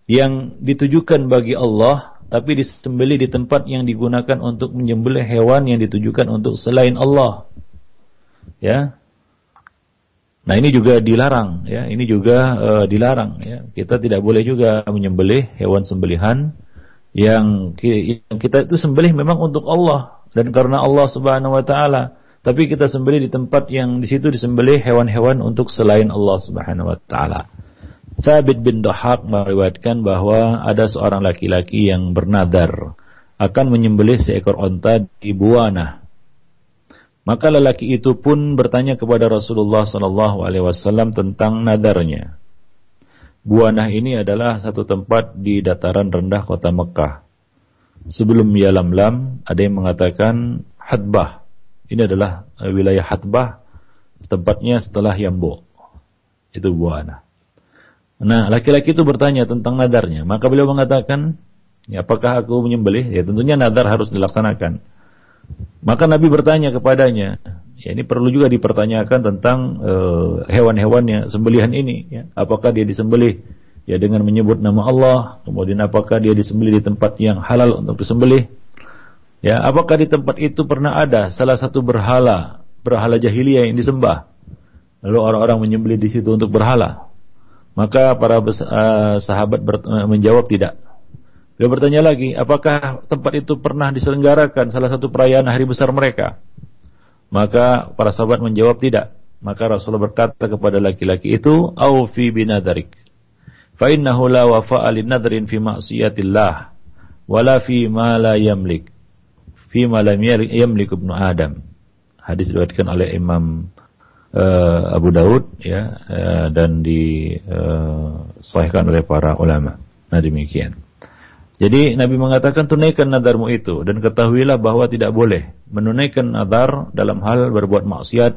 yang ditujukan bagi Allah tapi disembelih di tempat yang digunakan untuk menyembelih hewan yang ditujukan untuk selain Allah. Ya. Nah, ini juga dilarang ya, ini juga uh, dilarang ya. Kita tidak boleh juga menyembelih hewan sembelihan yang kita itu sembelih memang untuk Allah dan karena Allah Subhanahu wa taala tapi kita sembelih di tempat yang di situ disembelih hewan-hewan untuk selain Allah Subhanahu wa taala. Thabit bin Dahak meriwayatkan bahwa ada seorang laki-laki yang bernadar akan menyembelih seekor onta di Buana. Maka lelaki itu pun bertanya kepada Rasulullah sallallahu alaihi wasallam tentang nadarnya. Buana ini adalah satu tempat di dataran rendah kota Mekah. Sebelum Yalamlam ada yang mengatakan Hadbah ini adalah eh, wilayah Hatbah, tempatnya setelah Yambo. Itu buana. Nah, laki-laki itu bertanya tentang nadarnya. Maka beliau mengatakan, ya, apakah aku menyembelih? Ya, tentunya nadar harus dilaksanakan. Maka Nabi bertanya kepadanya, ya ini perlu juga dipertanyakan tentang uh, hewan-hewannya, sembelihan ini. Ya. Apakah dia disembelih ya dengan menyebut nama Allah, kemudian apakah dia disembelih di tempat yang halal untuk disembelih, Ya, apakah di tempat itu pernah ada salah satu berhala, berhala jahiliyah yang disembah? Lalu orang-orang menyembelih di situ untuk berhala. Maka para uh, sahabat uh, menjawab tidak. Dia bertanya lagi, apakah tempat itu pernah diselenggarakan salah satu perayaan hari besar mereka? Maka para sahabat menjawab tidak. Maka Rasulullah berkata kepada laki-laki itu, "Aufi binadarik." Fa innahu la wafa'a linadrin fi ma'siyatillah wala fi ma la yamlik fi malam yamlik ibnu Adam. Hadis diriwayatkan oleh Imam uh, Abu Daud ya uh, dan disahihkan uh, oleh para ulama. Nah demikian. Jadi Nabi mengatakan tunaikan nadarmu itu dan ketahuilah bahwa tidak boleh menunaikan nadar dalam hal berbuat maksiat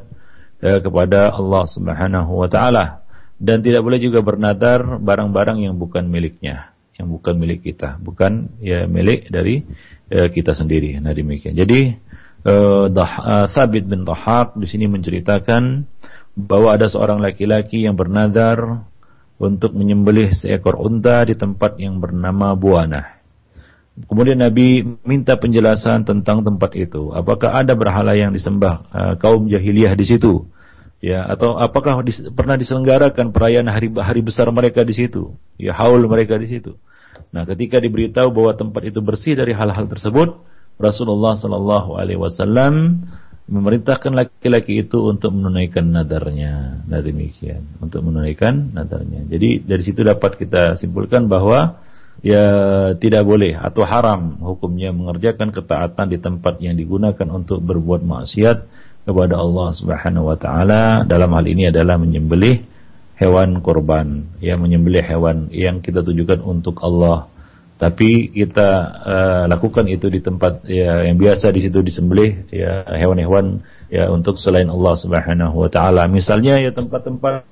uh, kepada Allah Subhanahu wa taala dan tidak boleh juga bernadar barang-barang yang bukan miliknya yang bukan milik kita, bukan ya milik dari ya, kita sendiri. Nah demikian. Jadi uh, uh, Thabit bin Tahaq di sini menceritakan bahwa ada seorang laki-laki yang bernadar untuk menyembelih seekor unta di tempat yang bernama Buana. Kemudian Nabi minta penjelasan tentang tempat itu. Apakah ada berhala yang disembah uh, kaum jahiliyah di situ? Ya, atau apakah dis, pernah diselenggarakan perayaan hari hari besar mereka di situ? Ya, haul mereka di situ. Nah, ketika diberitahu bahwa tempat itu bersih dari hal-hal tersebut, Rasulullah Shallallahu Alaihi Wasallam memerintahkan laki-laki itu untuk menunaikan nadarnya. Nah demikian, untuk menunaikan nadarnya. Jadi dari situ dapat kita simpulkan bahwa ya tidak boleh atau haram hukumnya mengerjakan ketaatan di tempat yang digunakan untuk berbuat maksiat kepada Allah Subhanahu wa taala. Dalam hal ini adalah menyembelih hewan korban, yang menyembelih hewan yang kita tujukan untuk Allah. Tapi kita uh, lakukan itu di tempat ya, yang biasa di situ disembelih ya hewan-hewan ya untuk selain Allah Subhanahu wa taala. Misalnya ya tempat-tempat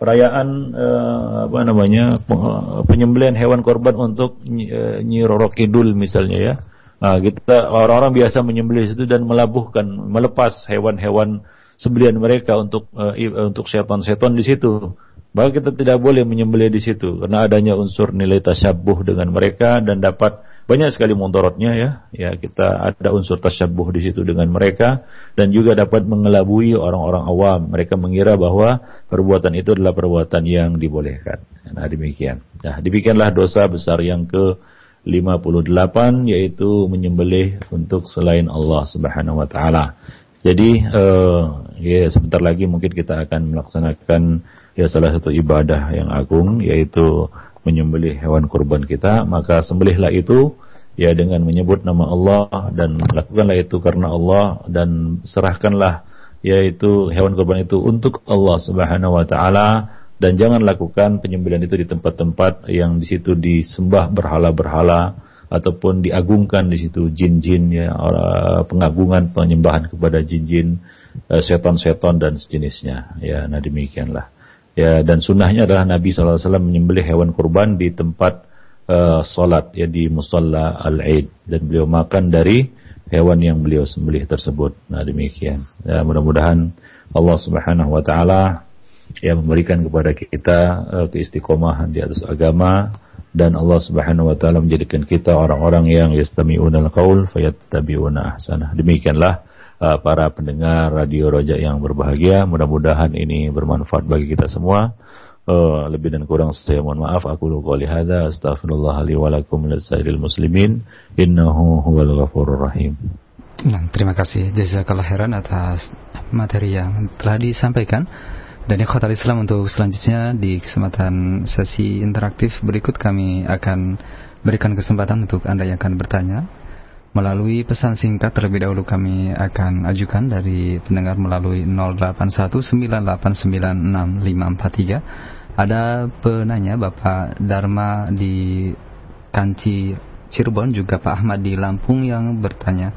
perayaan eh, apa namanya pe- penyembelihan hewan korban untuk Nyi eh, Nyi Roro Kidul misalnya ya. Nah, kita orang-orang biasa menyembelih itu dan melabuhkan, melepas hewan-hewan sembelihan mereka untuk eh, untuk setan-setan di situ. Maka kita tidak boleh menyembelih di situ karena adanya unsur nilai tasyabuh dengan mereka dan dapat banyak sekali mudaratnya ya. Ya, kita ada unsur tasyabuh di situ dengan mereka dan juga dapat mengelabui orang-orang awam. Mereka mengira bahwa perbuatan itu adalah perbuatan yang dibolehkan. Nah, demikian. Nah, demikianlah dosa besar yang ke 58 yaitu menyembelih untuk selain Allah Subhanahu wa taala. Jadi eh, ya sebentar lagi mungkin kita akan melaksanakan ya salah satu ibadah yang agung yaitu menyembelih hewan kurban kita, maka sembelihlah itu ya dengan menyebut nama Allah dan lakukanlah itu karena Allah dan serahkanlah yaitu hewan kurban itu untuk Allah Subhanahu wa taala. Dan jangan lakukan penyembelihan itu di tempat-tempat yang di situ disembah berhala-berhala ataupun diagungkan di situ jin-jin ya orang- pengagungan penyembahan kepada jin-jin eh, setan-setan dan sejenisnya. Ya nah demikianlah ya dan sunnahnya adalah Nabi SAW menyembelih hewan kurban di tempat salat ya di musalla al-Aid dan beliau makan dari hewan yang beliau sembelih tersebut. Nah demikian. Ya mudah-mudahan Allah Subhanahu wa taala yang memberikan kepada kita eh, keistiqomahan di atas agama. Dan Allah Subhanahu wa taala menjadikan kita orang-orang yang yastami'una al-qaul fayattabi'una ahsanah. Demikianlah eh, para pendengar radio Roja yang berbahagia, mudah-mudahan ini bermanfaat bagi kita semua. Eh, lebih dan kurang saya mohon maaf aku lu qouli hadza astaghfirullah li wa muslimin innahu huwal ghafurur rahim. Nah, terima kasih jazakallah khairan atas materi yang telah disampaikan. Dan ikhwatal Islam untuk selanjutnya di kesempatan sesi interaktif berikut kami akan berikan kesempatan untuk Anda yang akan bertanya melalui pesan singkat terlebih dahulu kami akan ajukan dari pendengar melalui 0819896543 ada penanya Bapak Dharma di Kanci Cirebon juga Pak Ahmad di Lampung yang bertanya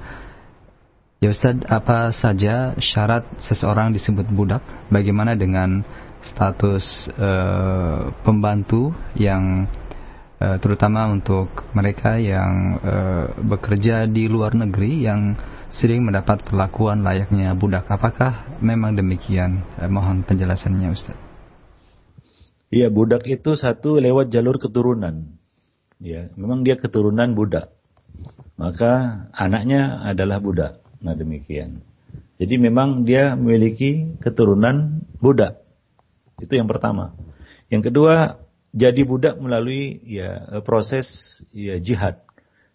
Ya Ustaz, apa saja syarat seseorang disebut budak? Bagaimana dengan status eh, pembantu yang eh, terutama untuk mereka yang eh, bekerja di luar negeri yang sering mendapat perlakuan layaknya budak? Apakah memang demikian? Eh, mohon penjelasannya Ustaz. Iya, budak itu satu lewat jalur keturunan. Ya, memang dia keturunan budak. Maka anaknya adalah budak. Nah, demikian. Jadi memang dia memiliki keturunan budak. Itu yang pertama. Yang kedua, jadi budak melalui ya proses ya jihad.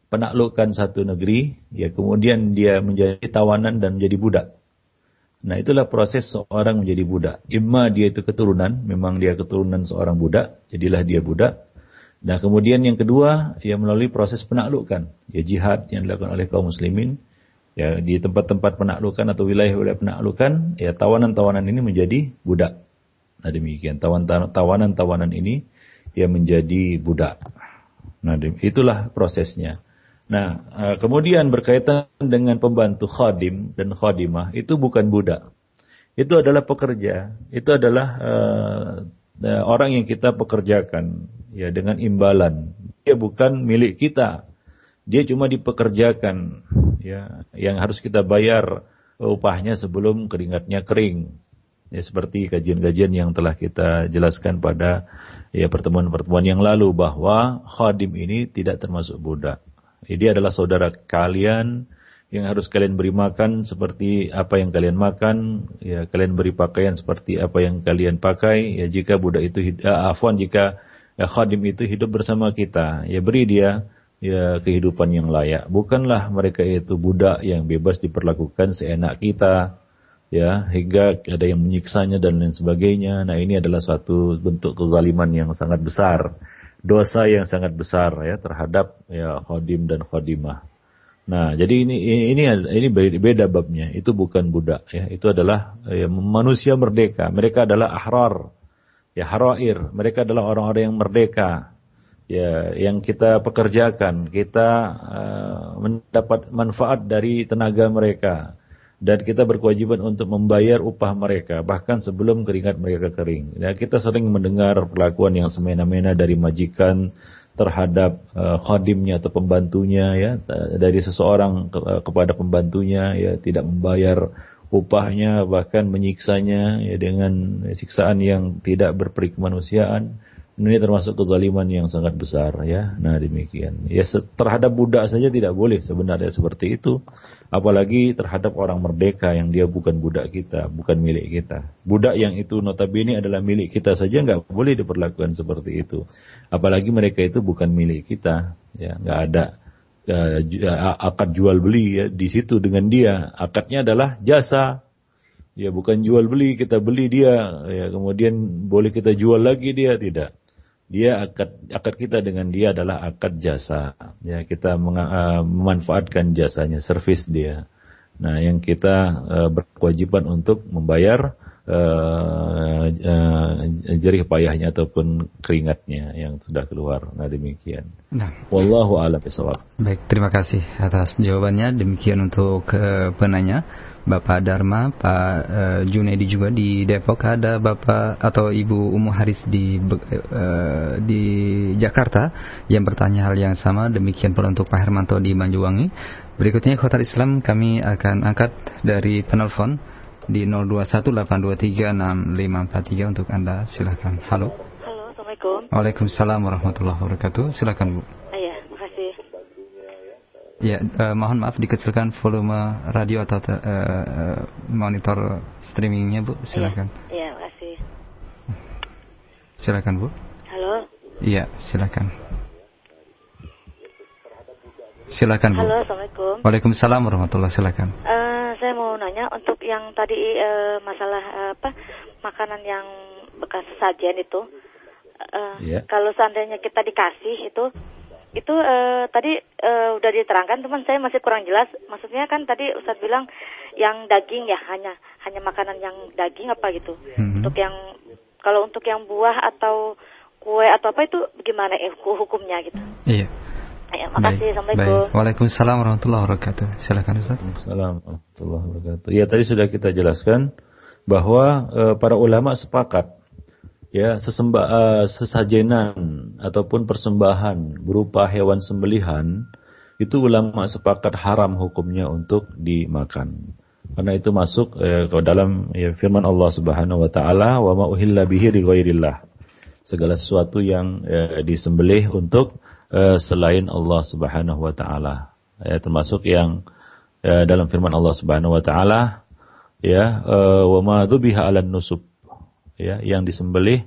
Penaklukan satu negeri, ya kemudian dia menjadi tawanan dan menjadi budak. Nah, itulah proses seorang menjadi budak. Imma dia itu keturunan, memang dia keturunan seorang budak, jadilah dia budak. Nah, kemudian yang kedua, ya melalui proses penaklukan, ya jihad yang dilakukan oleh kaum muslimin, ya di tempat-tempat penaklukan atau wilayah-wilayah penaklukan, ya tawanan-tawanan ini menjadi budak. Nah, demikian tawanan-tawanan ini ya menjadi budak. Nah, itulah prosesnya. Nah, kemudian berkaitan dengan pembantu khadim dan khadimah itu bukan budak. Itu adalah pekerja. Itu adalah uh, orang yang kita pekerjakan ya dengan imbalan. Dia bukan milik kita. Dia cuma dipekerjakan ya yang harus kita bayar upahnya sebelum keringatnya kering. Ya seperti kajian-kajian yang telah kita jelaskan pada ya pertemuan-pertemuan yang lalu bahwa khadim ini tidak termasuk budak. Dia adalah saudara kalian yang harus kalian beri makan seperti apa yang kalian makan, ya kalian beri pakaian seperti apa yang kalian pakai. Ya jika budak itu uh, afwan jika ya, khadim itu hidup bersama kita, ya beri dia ya kehidupan yang layak. Bukanlah mereka itu budak yang bebas diperlakukan seenak kita, ya hingga ada yang menyiksanya dan lain sebagainya. Nah ini adalah suatu bentuk kezaliman yang sangat besar, dosa yang sangat besar ya terhadap ya khadim dan khadimah. Nah, jadi ini ini ini beda babnya. Itu bukan budak ya. Itu adalah ya, manusia merdeka. Mereka adalah ahrar. Ya, harair. Mereka adalah orang-orang yang merdeka. Ya, yang kita pekerjakan, kita uh, mendapat manfaat dari tenaga mereka. Dan kita berkewajiban untuk membayar upah mereka bahkan sebelum keringat mereka kering. Ya, kita sering mendengar perlakuan yang semena-mena dari majikan terhadap uh, khadimnya atau pembantunya ya dari seseorang ke, uh, kepada pembantunya ya tidak membayar upahnya bahkan menyiksanya ya dengan siksaan yang tidak berperi kemanusiaan ini termasuk kezaliman yang sangat besar ya. Nah demikian. Ya terhadap budak saja tidak boleh sebenarnya seperti itu. Apalagi terhadap orang merdeka yang dia bukan budak kita, bukan milik kita. Budak yang itu notabene adalah milik kita saja nggak boleh diperlakukan seperti itu. Apalagi mereka itu bukan milik kita. Ya nggak ada uh, akad jual beli ya di situ dengan dia. Akadnya adalah jasa. Ya bukan jual beli kita beli dia ya kemudian boleh kita jual lagi dia tidak dia akad akad kita dengan dia adalah akad jasa. Ya kita uh, memanfaatkan jasanya servis dia. Nah yang kita uh, berkewajiban untuk membayar uh, uh, jerih payahnya ataupun keringatnya yang sudah keluar. Nah demikian. Nah. Wallahu a'lam baik terima kasih atas jawabannya. Demikian untuk uh, penanya Bapak Dharma, Pak uh, Junedi juga di Depok, ada Bapak atau Ibu Umu Haris di uh, di Jakarta yang bertanya hal yang sama. Demikian pula untuk Pak Hermanto di Manjuwangi. Berikutnya Kota Islam kami akan angkat dari penelpon di 0218236543 untuk Anda. Silakan. Halo. Halo, Assalamualaikum. Waalaikumsalam warahmatullahi wabarakatuh. Silakan Bu. Ya, uh, mohon maaf dikecilkan volume radio atau uh, monitor streamingnya Bu, silakan. Iya, iya makasih. Silakan Bu. Halo. Iya, silakan. Silakan Bu. Halo, assalamualaikum. Waalaikumsalam warahmatullahi silakan. Uh, saya mau nanya untuk yang tadi uh, masalah uh, apa makanan yang bekas sajian itu. Uh, yeah. Kalau seandainya kita dikasih itu itu uh, tadi uh, udah diterangkan teman saya masih kurang jelas maksudnya kan tadi Ustadz bilang yang daging ya hanya hanya makanan yang daging apa gitu hmm. untuk yang kalau untuk yang buah atau kue atau apa itu gimana ya hukumnya gitu iya Ya, makasih. Baik, Assalamualaikum. Baik. Waalaikumsalam warahmatullahi wabarakatuh. Silakan Ustaz. Waalaikumsalam warahmatullahi wabarakatuh. Ya, tadi sudah kita jelaskan bahwa uh, para ulama sepakat ya sesembah uh, sesajenan ataupun persembahan berupa hewan sembelihan itu ulama sepakat haram hukumnya untuk dimakan. Karena itu masuk eh, ke dalam ya, firman Allah Subhanahu wa taala wa ma uhilla bihi ghairillah. Segala sesuatu yang eh, disembelih untuk eh, selain Allah Subhanahu wa taala. Ya, termasuk yang eh, dalam firman Allah Subhanahu wa taala ya eh, wa ma dzubiha 'alan nusub ya yang disembelih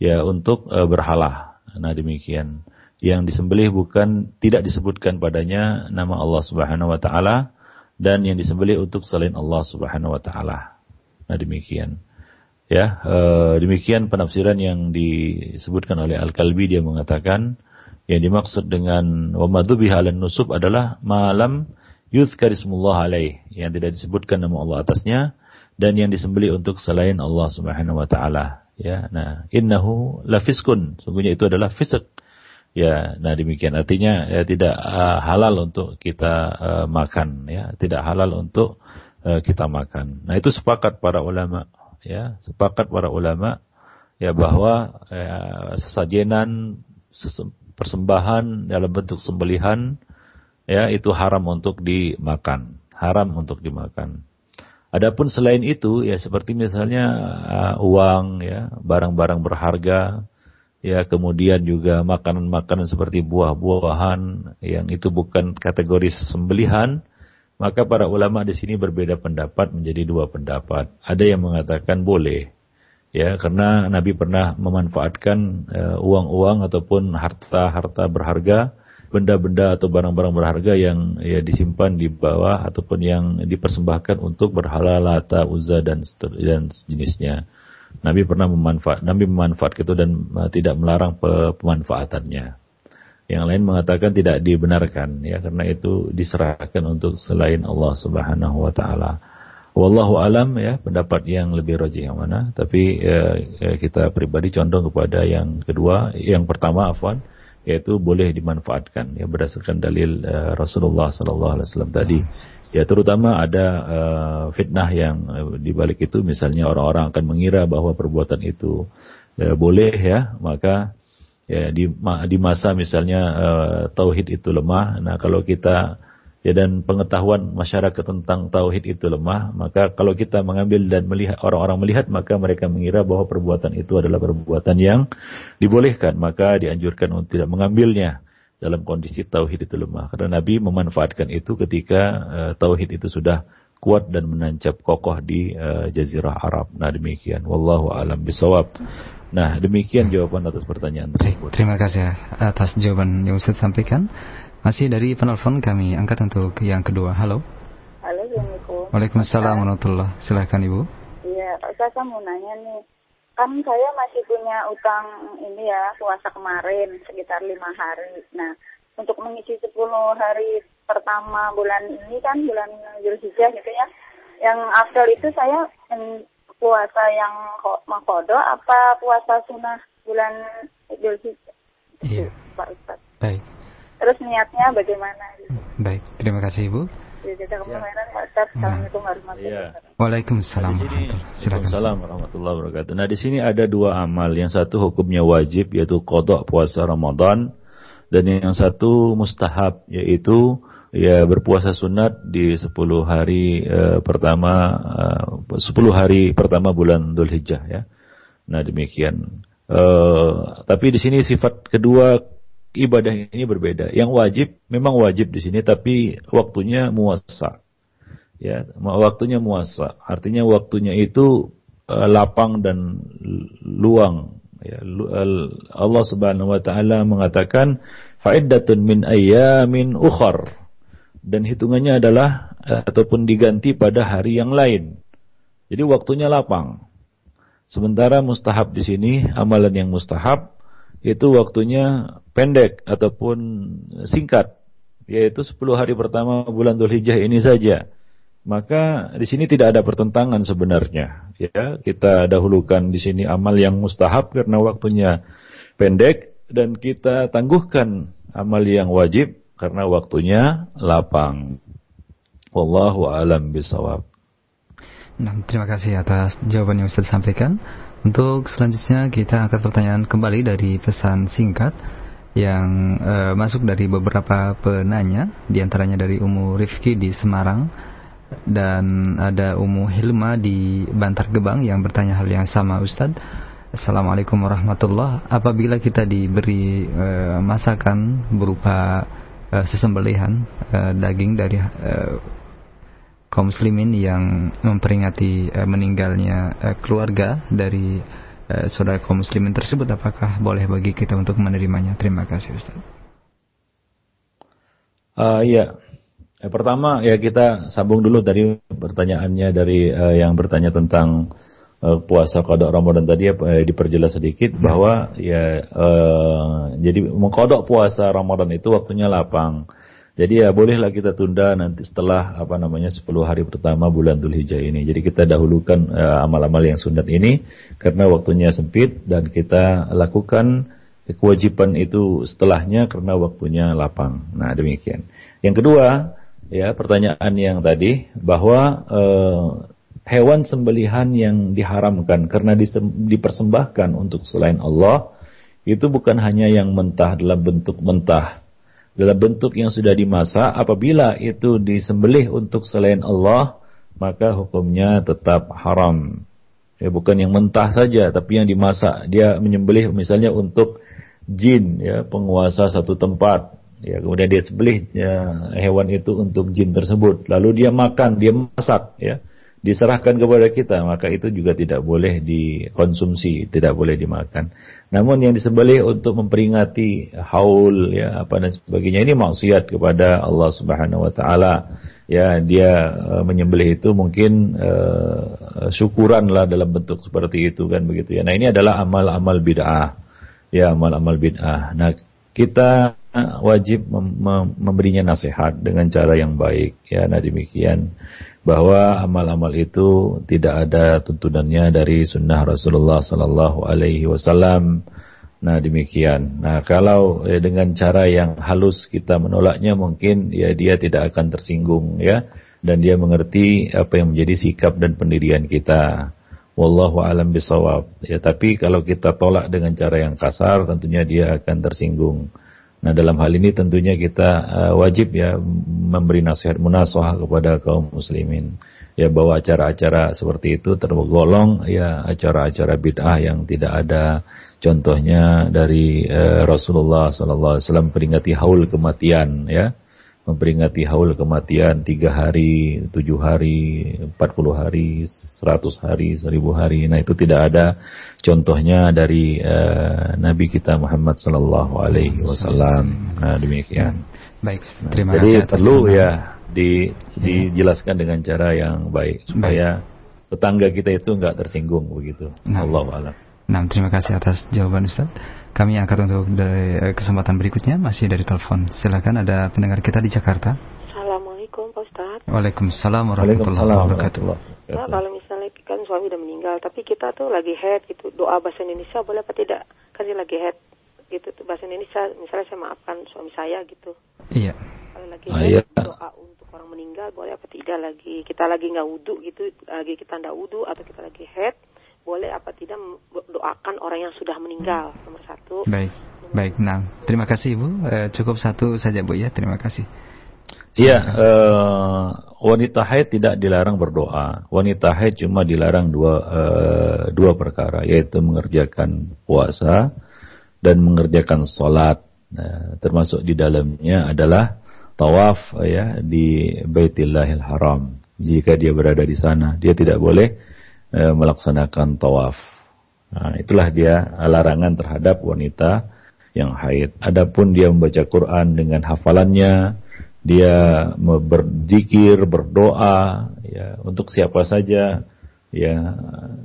ya untuk uh, berhala. Nah demikian. Yang disembelih bukan tidak disebutkan padanya nama Allah Subhanahu wa taala dan yang disembelih untuk selain Allah Subhanahu wa taala. Nah demikian. Ya, demikian penafsiran yang disebutkan oleh Al-Kalbi dia mengatakan yang dimaksud dengan wa madzubiha nusub adalah malam yuzkarismullah alaih. Yang tidak disebutkan nama Allah atasnya dan yang disembeli untuk selain Allah Subhanahu wa taala. Ya nah innahu lafiskun. Sungguhnya itu adalah fisik. Ya nah demikian. Artinya ya, tidak uh, halal untuk kita uh, makan. Ya tidak halal untuk uh, kita makan. Nah itu sepakat para ulama. Ya sepakat para ulama ya bahwa ya, sesajenan persembahan dalam bentuk sembelihan ya itu haram untuk dimakan haram untuk dimakan Adapun selain itu ya seperti misalnya uh, uang ya, barang-barang berharga ya, kemudian juga makanan-makanan seperti buah-buahan yang itu bukan kategori sembelihan, maka para ulama di sini berbeda pendapat menjadi dua pendapat. Ada yang mengatakan boleh ya karena Nabi pernah memanfaatkan uh, uang-uang ataupun harta-harta berharga benda-benda atau barang-barang berharga yang ya disimpan di bawah ataupun yang dipersembahkan untuk berhala Lata, Uzza dan dan sejenisnya. Nabi pernah memanfaat Nabi memanfaatkan itu dan uh, tidak melarang pe, pemanfaatannya. Yang lain mengatakan tidak dibenarkan ya karena itu diserahkan untuk selain Allah Subhanahu wa taala. Wallahu alam ya pendapat yang lebih rajih yang mana tapi ya, kita pribadi condong kepada yang kedua yang pertama afwan yaitu boleh dimanfaatkan ya berdasarkan dalil uh, Rasulullah sallallahu alaihi wasallam tadi. Ya terutama ada uh, fitnah yang uh, di balik itu misalnya orang-orang akan mengira bahwa perbuatan itu uh, boleh ya, maka ya di di masa misalnya uh, tauhid itu lemah. Nah, kalau kita ya dan pengetahuan masyarakat tentang tauhid itu lemah, maka kalau kita mengambil dan melihat orang-orang melihat maka mereka mengira bahwa perbuatan itu adalah perbuatan yang dibolehkan, maka dianjurkan untuk tidak mengambilnya dalam kondisi tauhid itu lemah. Karena Nabi memanfaatkan itu ketika uh, tauhid itu sudah kuat dan menancap kokoh di uh, jazirah Arab. Nah, demikian wallahu alam bisawab. Nah, demikian jawaban atas pertanyaan tersebut. Terima kasih atas jawaban yang Ustaz sampaikan. Masih dari penelpon kami angkat untuk yang kedua. Halo. Halo, Assalamualaikum. Waalaikumsalam warahmatullahi Silahkan Ibu. Iya, saya mau nanya nih. Kan saya masih punya utang ini ya, puasa kemarin sekitar lima hari. Nah, untuk mengisi 10 hari pertama bulan ini kan bulan Zulhijjah gitu ya. Yang after itu saya puasa yang makodo apa puasa sunnah bulan Zulhijjah? Iya. Pak Ustaz. Baik. Terus niatnya bagaimana? Baik, terima kasih Ibu. Ya. Assalamualaikum warahmatullahi wabarakatuh. Waalaikumsalam. Waalaikumsalam warahmatullahi wabarakatuh. Nah di sini ada dua amal. Yang satu hukumnya wajib yaitu kodok puasa Ramadan dan yang satu mustahab yaitu ya berpuasa sunat di 10 hari uh, pertama uh, 10 hari pertama bulan Dzulhijjah ya. Nah demikian. Uh, tapi di sini sifat kedua ibadah ini berbeda. Yang wajib memang wajib di sini tapi waktunya muasa. Ya, waktunya muasa. Artinya waktunya itu uh, lapang dan luang. Ya, Allah Subhanahu wa taala mengatakan fa'iddatun min ayyamin ukhar. Dan hitungannya adalah uh, ataupun diganti pada hari yang lain. Jadi waktunya lapang. Sementara mustahab di sini amalan yang mustahab itu waktunya pendek ataupun singkat yaitu 10 hari pertama bulan Dzulhijjah ini saja. Maka di sini tidak ada pertentangan sebenarnya. Ya, kita dahulukan di sini amal yang mustahab karena waktunya pendek dan kita tangguhkan amal yang wajib karena waktunya lapang. Wallahu alam bisawab. Nah, terima kasih atas jawaban yang Ustaz sampaikan. Untuk selanjutnya kita angkat pertanyaan kembali dari pesan singkat yang uh, masuk dari beberapa penanya, di antaranya dari Umu Rifki di Semarang dan ada Umu Hilma di Bantar Gebang yang bertanya hal yang sama Ustadz. Assalamualaikum warahmatullah. Apabila kita diberi uh, masakan berupa uh, sesembelihan uh, daging dari kaum muslimin yang memperingati uh, meninggalnya uh, keluarga dari Eh, saudara kaum muslimin tersebut apakah boleh bagi kita untuk menerimanya? Terima kasih Ustaz. Uh, iya. Yang pertama ya kita sambung dulu dari pertanyaannya dari uh, yang bertanya tentang uh, puasa kodok Ramadan tadi uh, diperjelas sedikit bahwa ya uh, jadi mengkodok puasa Ramadan itu waktunya lapang. Jadi ya bolehlah kita tunda nanti setelah apa namanya 10 hari pertama bulan Dzulhijjah ini. Jadi kita dahulukan uh, amal-amal yang sunat ini karena waktunya sempit dan kita lakukan kewajiban itu setelahnya karena waktunya lapang. Nah, demikian. Yang kedua, ya pertanyaan yang tadi bahwa uh, hewan sembelihan yang diharamkan karena dipersembahkan untuk selain Allah itu bukan hanya yang mentah dalam bentuk mentah dalam bentuk yang sudah dimasak apabila itu disembelih untuk selain Allah maka hukumnya tetap haram. Ya bukan yang mentah saja tapi yang dimasak dia menyembelih misalnya untuk jin ya penguasa satu tempat. Ya kemudian dia sembelih ya, hewan itu untuk jin tersebut. Lalu dia makan dia masak ya diserahkan kepada kita maka itu juga tidak boleh dikonsumsi tidak boleh dimakan. Namun yang disembelih untuk memperingati haul ya apa dan sebagainya ini maksiat kepada Allah Subhanahu wa taala. Ya dia uh, menyembelih itu mungkin uh, syukuran lah dalam bentuk seperti itu kan begitu ya. Nah ini adalah amal-amal bid'ah. Ya amal-amal bid'ah. Nah kita wajib mem memberinya nasihat dengan cara yang baik. Ya nah demikian bahwa amal-amal itu tidak ada tuntunannya dari sunnah Rasulullah Sallallahu Alaihi Wasallam Nah demikian. Nah kalau eh, dengan cara yang halus kita menolaknya mungkin ya dia tidak akan tersinggung ya dan dia mengerti apa yang menjadi sikap dan pendirian kita. Wallahu alam bisawab. Ya tapi kalau kita tolak dengan cara yang kasar tentunya dia akan tersinggung. Nah dalam hal ini tentunya kita uh, wajib ya memberi nasihat munasahah kepada kaum muslimin. Ya bahwa acara-acara seperti itu tergolong ya acara-acara bid'ah yang tidak ada Contohnya dari uh, Rasulullah Wasallam peringati haul kematian, ya, memperingati haul kematian tiga hari, tujuh hari, empat puluh hari, seratus hari, seribu hari. Nah itu tidak ada contohnya dari uh, Nabi kita Muhammad Sallallahu Alaihi Wasallam. Nah demikian. Baik, terima Jadi kasih. Jadi perlu ya di, dijelaskan dengan cara yang baik supaya baik. tetangga kita itu nggak tersinggung begitu. Nah. Allah alam. Nah, terima kasih atas jawaban Ustaz. Kami angkat untuk dari eh, kesempatan berikutnya masih dari telepon. Silakan ada pendengar kita di Jakarta. Assalamualaikum Pak Ustaz. Waalaikumsalam warahmatullahi wabarakatuh. Nah, kalau misalnya kan suami udah meninggal, tapi kita tuh lagi head gitu, doa bahasa Indonesia boleh apa tidak? Kan dia lagi head gitu tuh bahasa Indonesia, misalnya saya maafkan suami saya gitu. Iya. Kalau lagi ah, head, iya. doa untuk orang meninggal boleh apa tidak lagi? Kita lagi nggak wudhu gitu, lagi kita nggak wudhu atau kita lagi head, boleh apa tidak doakan orang yang sudah meninggal nomor satu. Baik, baik. Nah, terima kasih ibu. E, cukup satu saja bu ya. Terima kasih. Iya, uh, wanita haid tidak dilarang berdoa. Wanita haid cuma dilarang dua uh, dua perkara, yaitu mengerjakan puasa dan mengerjakan sholat. Nah, termasuk di dalamnya adalah tawaf ya di Baitillahil Haram. Jika dia berada di sana, dia tidak boleh e, melaksanakan tawaf. Nah, itulah dia larangan terhadap wanita yang haid. Adapun dia membaca Quran dengan hafalannya, dia berzikir, berdoa, ya untuk siapa saja, ya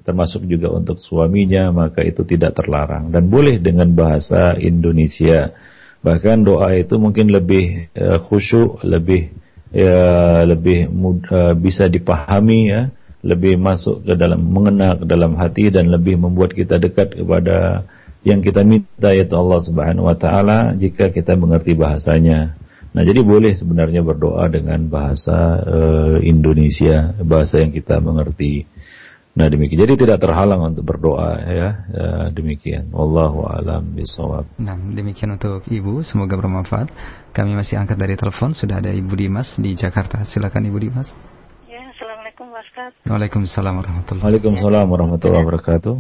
termasuk juga untuk suaminya, maka itu tidak terlarang dan boleh dengan bahasa Indonesia. Bahkan doa itu mungkin lebih uh, khusyuk, lebih ya lebih mudah, bisa dipahami ya lebih masuk ke dalam mengena ke dalam hati dan lebih membuat kita dekat kepada yang kita minta yaitu Allah Subhanahu wa taala jika kita mengerti bahasanya. Nah, jadi boleh sebenarnya berdoa dengan bahasa uh, Indonesia, bahasa yang kita mengerti. Nah, demikian. Jadi tidak terhalang untuk berdoa ya. ya demikian. Wallahu alam bisawab. Nah, demikian untuk Ibu, semoga bermanfaat. Kami masih angkat dari telepon, sudah ada Ibu Dimas di Jakarta. Silakan Ibu Dimas. Ustaz. Waalaikumsalam warahmatullahi wabarakatuh. Waalaikumsalam warahmatullahi wabarakatuh.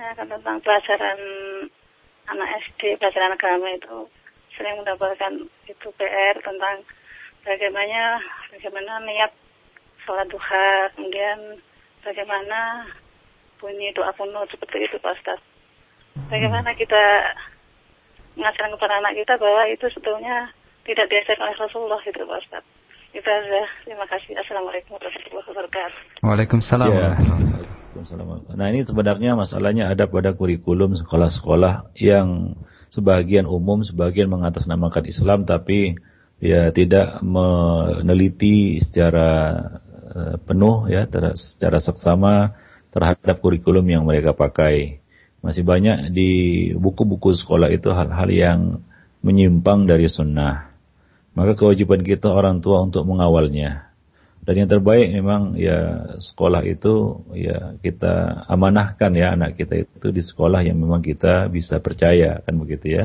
Nah, kan tentang pelajaran anak SD, pelajaran agama itu sering mendapatkan itu PR tentang bagaimana bagaimana niat sholat duha, kemudian bagaimana bunyi doa kuno seperti itu Pak Ustaz. Bagaimana kita mengajarkan kepada anak kita bahwa itu sebetulnya tidak diajarkan oleh Rasulullah itu Pak Ustaz. Terima kasih. Assalamualaikum warahmatullahi wabarakatuh. Waalaikumsalam. Ya. Nah ini sebenarnya masalahnya ada pada kurikulum sekolah-sekolah yang sebagian umum, sebagian mengatasnamakan Islam tapi ya tidak meneliti secara uh, penuh ya secara seksama terhadap kurikulum yang mereka pakai. Masih banyak di buku-buku sekolah itu hal-hal yang menyimpang dari sunnah maka kewajiban kita orang tua untuk mengawalnya. Dan yang terbaik memang ya sekolah itu ya kita amanahkan ya anak kita itu di sekolah yang memang kita bisa percaya kan begitu ya.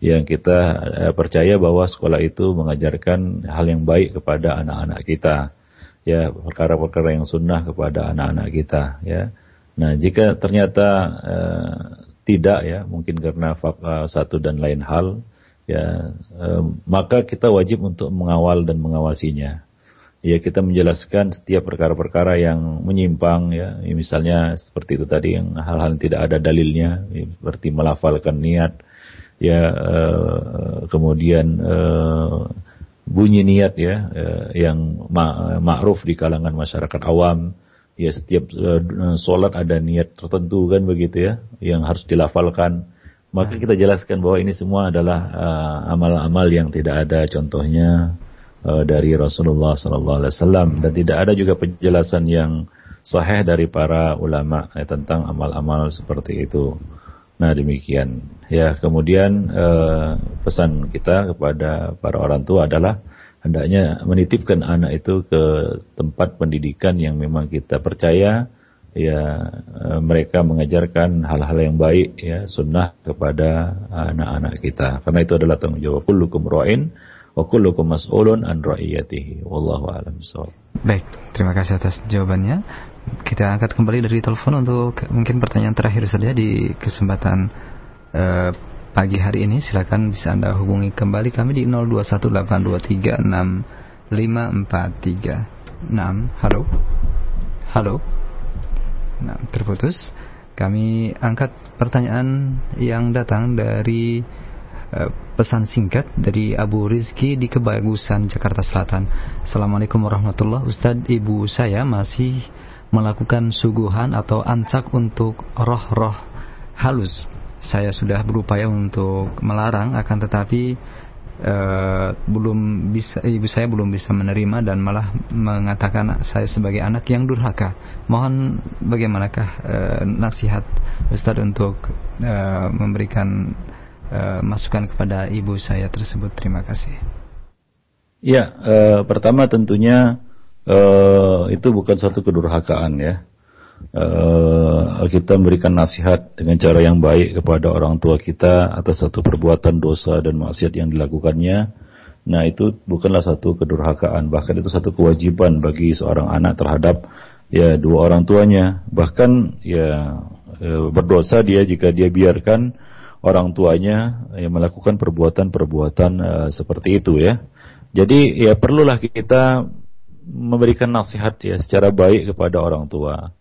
Yang kita eh, percaya bahwa sekolah itu mengajarkan hal yang baik kepada anak-anak kita. Ya perkara-perkara yang sunnah kepada anak-anak kita ya. Nah jika ternyata eh, tidak ya mungkin karena fakta satu dan lain hal ya eh, maka kita wajib untuk mengawal dan mengawasinya. Ya kita menjelaskan setiap perkara-perkara yang menyimpang ya. Misalnya seperti itu tadi yang hal-hal yang tidak ada dalilnya ya, seperti melafalkan niat ya eh, kemudian eh, bunyi niat ya eh, yang ma ma'ruf di kalangan masyarakat awam. Ya setiap eh, sholat ada niat tertentu kan begitu ya yang harus dilafalkan maka hmm. kita jelaskan bahwa ini semua adalah uh, amal-amal uh, yang tidak ada contohnya uh, dari Rasulullah Sallallahu Alaihi Wasallam dan tidak ada juga penjelasan yang sahih dari para ulama ya, tentang amal-amal seperti itu. Nah demikian. Ya kemudian eh, pesan kita kepada para orang tua adalah hendaknya menitipkan anak itu ke tempat pendidikan yang memang kita percaya ya eh, mereka mengajarkan hal-hal yang baik ya sunnah kepada anak-anak kita karena itu adalah tanggung jawab kullukum ra'in wa kullukum mas'ulun an ra'iyatihi wallahu a'lam Baik, terima kasih atas jawabannya. Kita angkat kembali dari telepon untuk mungkin pertanyaan terakhir saja di kesempatan uh, pagi hari ini. Silakan bisa Anda hubungi kembali kami di 0218236543. Halo. Halo. Nah, terputus. Kami angkat pertanyaan yang datang dari uh, pesan singkat dari Abu Rizki di Kebagusan Jakarta Selatan. Assalamualaikum warahmatullahi Ustadz, ibu saya masih melakukan suguhan atau ancak untuk roh-roh halus. Saya sudah berupaya untuk melarang, akan tetapi uh, belum bisa ibu saya belum bisa menerima dan malah mengatakan saya sebagai anak yang durhaka. Mohon bagaimanakah uh, nasihat Ustadz untuk uh, memberikan masukan kepada ibu saya tersebut. Terima kasih. Ya, pertama tentunya itu bukan suatu kedurhakaan ya. Uh, kita memberikan nasihat dengan cara yang baik kepada orang tua kita atas satu perbuatan dosa dan maksiat yang dilakukannya. Nah itu bukanlah satu kedurhakaan, bahkan itu satu kewajiban bagi seorang anak terhadap ya dua orang tuanya. Bahkan ya berdosa dia jika dia biarkan orang tuanya yang melakukan perbuatan-perbuatan uh, seperti itu ya. Jadi ya perlulah kita memberikan nasihat ya secara baik kepada orang tua.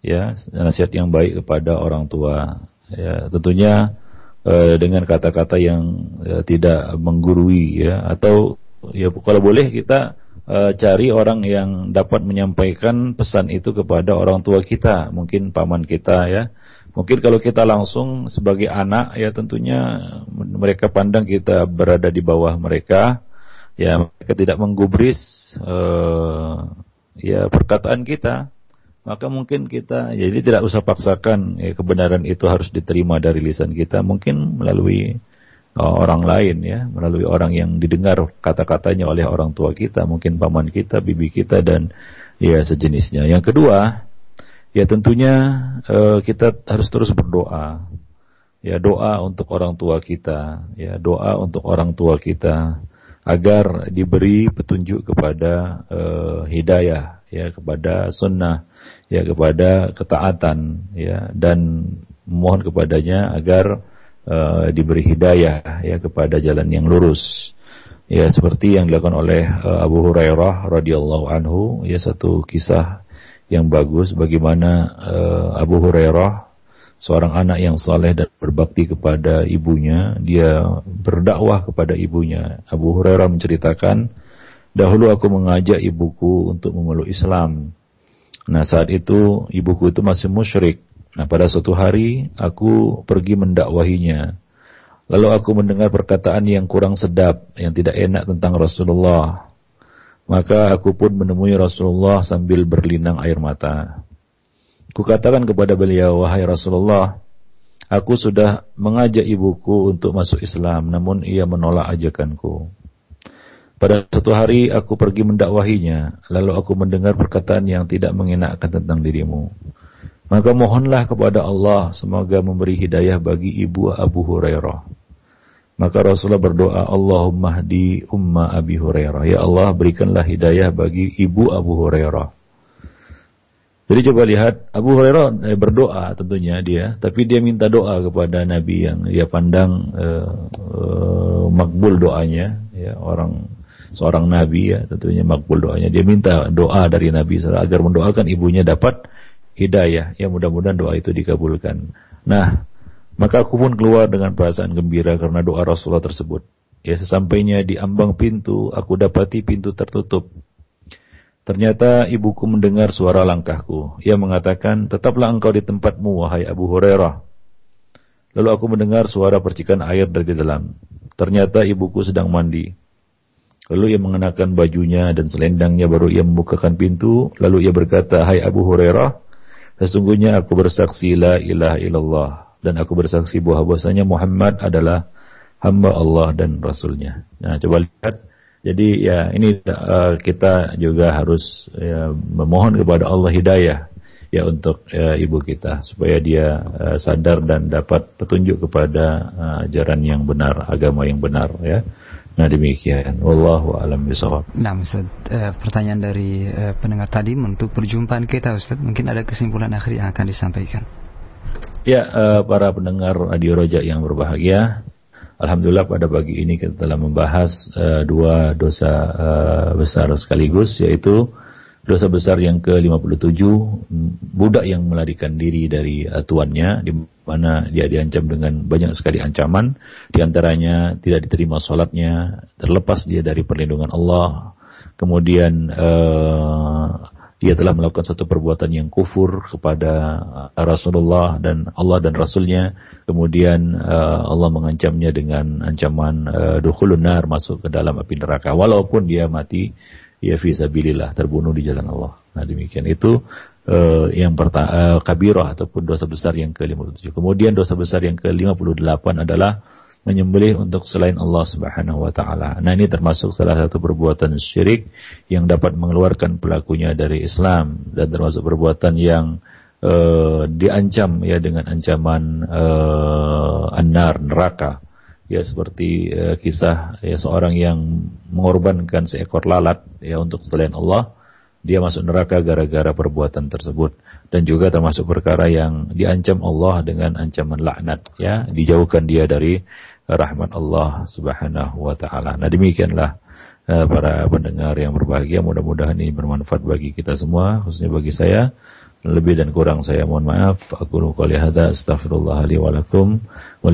Ya, nasihat yang baik kepada orang tua. Ya, tentunya uh, dengan kata-kata yang uh, tidak menggurui ya. Atau ya kalau boleh kita uh, cari orang yang dapat menyampaikan pesan itu kepada orang tua kita, mungkin paman kita ya. Mungkin kalau kita langsung sebagai anak ya tentunya mereka pandang kita berada di bawah mereka. Ya mereka tidak menggubris uh, ya perkataan kita maka mungkin kita ya, jadi tidak usah paksakan ya, kebenaran itu harus diterima dari lisan kita. Mungkin melalui uh, orang lain ya. Melalui orang yang didengar kata-katanya oleh orang tua kita mungkin paman kita bibi kita dan ya sejenisnya. Yang kedua Ya tentunya uh, kita harus terus berdoa. Ya doa untuk orang tua kita, ya doa untuk orang tua kita agar diberi petunjuk kepada uh, hidayah, ya kepada sunnah, ya kepada ketaatan, ya dan mohon kepadanya agar uh, diberi hidayah ya kepada jalan yang lurus. Ya seperti yang dilakukan oleh uh, Abu Hurairah radhiyallahu anhu, ya satu kisah yang bagus bagaimana uh, Abu Hurairah seorang anak yang saleh dan berbakti kepada ibunya dia berdakwah kepada ibunya Abu Hurairah menceritakan dahulu aku mengajak ibuku untuk memeluk Islam nah saat itu ibuku itu masih musyrik nah pada suatu hari aku pergi mendakwahinya lalu aku mendengar perkataan yang kurang sedap yang tidak enak tentang Rasulullah maka aku pun menemui Rasulullah sambil berlinang air mata. Kukatakan kepada beliau, wahai Rasulullah, aku sudah mengajak ibuku untuk masuk Islam, namun ia menolak ajakanku. Pada suatu hari aku pergi mendakwahinya, lalu aku mendengar perkataan yang tidak mengenakkan tentang dirimu. Maka mohonlah kepada Allah semoga memberi hidayah bagi ibu Abu Hurairah. Maka Rasulullah berdoa, Allahumma di umma Abi Hurairah. Ya Allah, berikanlah hidayah bagi ibu Abu Hurairah. Jadi coba lihat, Abu Hurairah eh, berdoa tentunya dia, tapi dia minta doa kepada Nabi yang dia pandang eh, eh, makbul doanya, ya orang seorang Nabi ya tentunya makbul doanya. Dia minta doa dari Nabi agar mendoakan ibunya dapat hidayah. Ya mudah-mudahan doa itu dikabulkan. Nah, maka aku pun keluar dengan perasaan gembira karena doa Rasulullah tersebut. Ya sesampainya di ambang pintu, aku dapati pintu tertutup. Ternyata ibuku mendengar suara langkahku. Ia mengatakan, tetaplah engkau di tempatmu, wahai Abu Hurairah. Lalu aku mendengar suara percikan air dari dalam. Ternyata ibuku sedang mandi. Lalu ia mengenakan bajunya dan selendangnya baru ia membukakan pintu. Lalu ia berkata, Hai Abu Hurairah, sesungguhnya aku bersaksi la ilaha illallah dan aku bersaksi bahwa bahwasanya Muhammad adalah hamba Allah dan Rasulnya. Nah, coba lihat. Jadi ya ini uh, kita juga harus ya, memohon kepada Allah hidayah ya untuk uh, ibu kita supaya dia uh, sadar dan dapat petunjuk kepada uh, ajaran yang benar, agama yang benar ya. Nah demikian. Wallahu alam bisawab. Nah Ustaz, eh, pertanyaan dari eh, pendengar tadi untuk perjumpaan kita Ustaz, mungkin ada kesimpulan akhir yang akan disampaikan. Ya, eh, para pendengar Radio Roja yang berbahagia, Alhamdulillah pada pagi ini kita telah membahas eh, dua dosa eh, besar sekaligus, yaitu dosa besar yang ke-57 budak yang melarikan diri dari uh, tuannya di mana dia diancam dengan banyak sekali ancaman. Di antaranya tidak diterima sholatnya terlepas dia dari perlindungan Allah. Kemudian uh, dia telah melakukan satu perbuatan yang kufur kepada uh, Rasulullah dan Allah dan Rasulnya. Kemudian Allah mengancamnya dengan ancaman uh, dukhulun masuk ke dalam api neraka. Walaupun dia mati ya fisabilillah terbunuh di jalan Allah. Nah demikian itu uh, yang pertama uh, kabirah ataupun dosa besar yang ke-57. Kemudian dosa besar yang ke-58 adalah menyembelih untuk selain Allah Subhanahu wa taala. Nah, ini termasuk salah satu perbuatan syirik yang dapat mengeluarkan pelakunya dari Islam dan termasuk perbuatan yang uh, diancam ya dengan ancaman uh, an-nar neraka ya seperti uh, kisah ya seorang yang mengorbankan seekor lalat ya untuk selain Allah dia masuk neraka gara-gara perbuatan tersebut. Dan juga termasuk perkara yang diancam Allah dengan ancaman laknat ya dijauhkan dia dari rahmat Allah Subhanahu wa taala. Nah demikianlah uh, para pendengar yang berbahagia. Mudah-mudahan ini bermanfaat bagi kita semua khususnya bagi saya lebih dan kurang saya mohon maaf. Aku qouli hadza astaghfirullah li wa lakum wa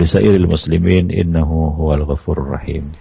muslimin innahu huwal ghafurur rahim.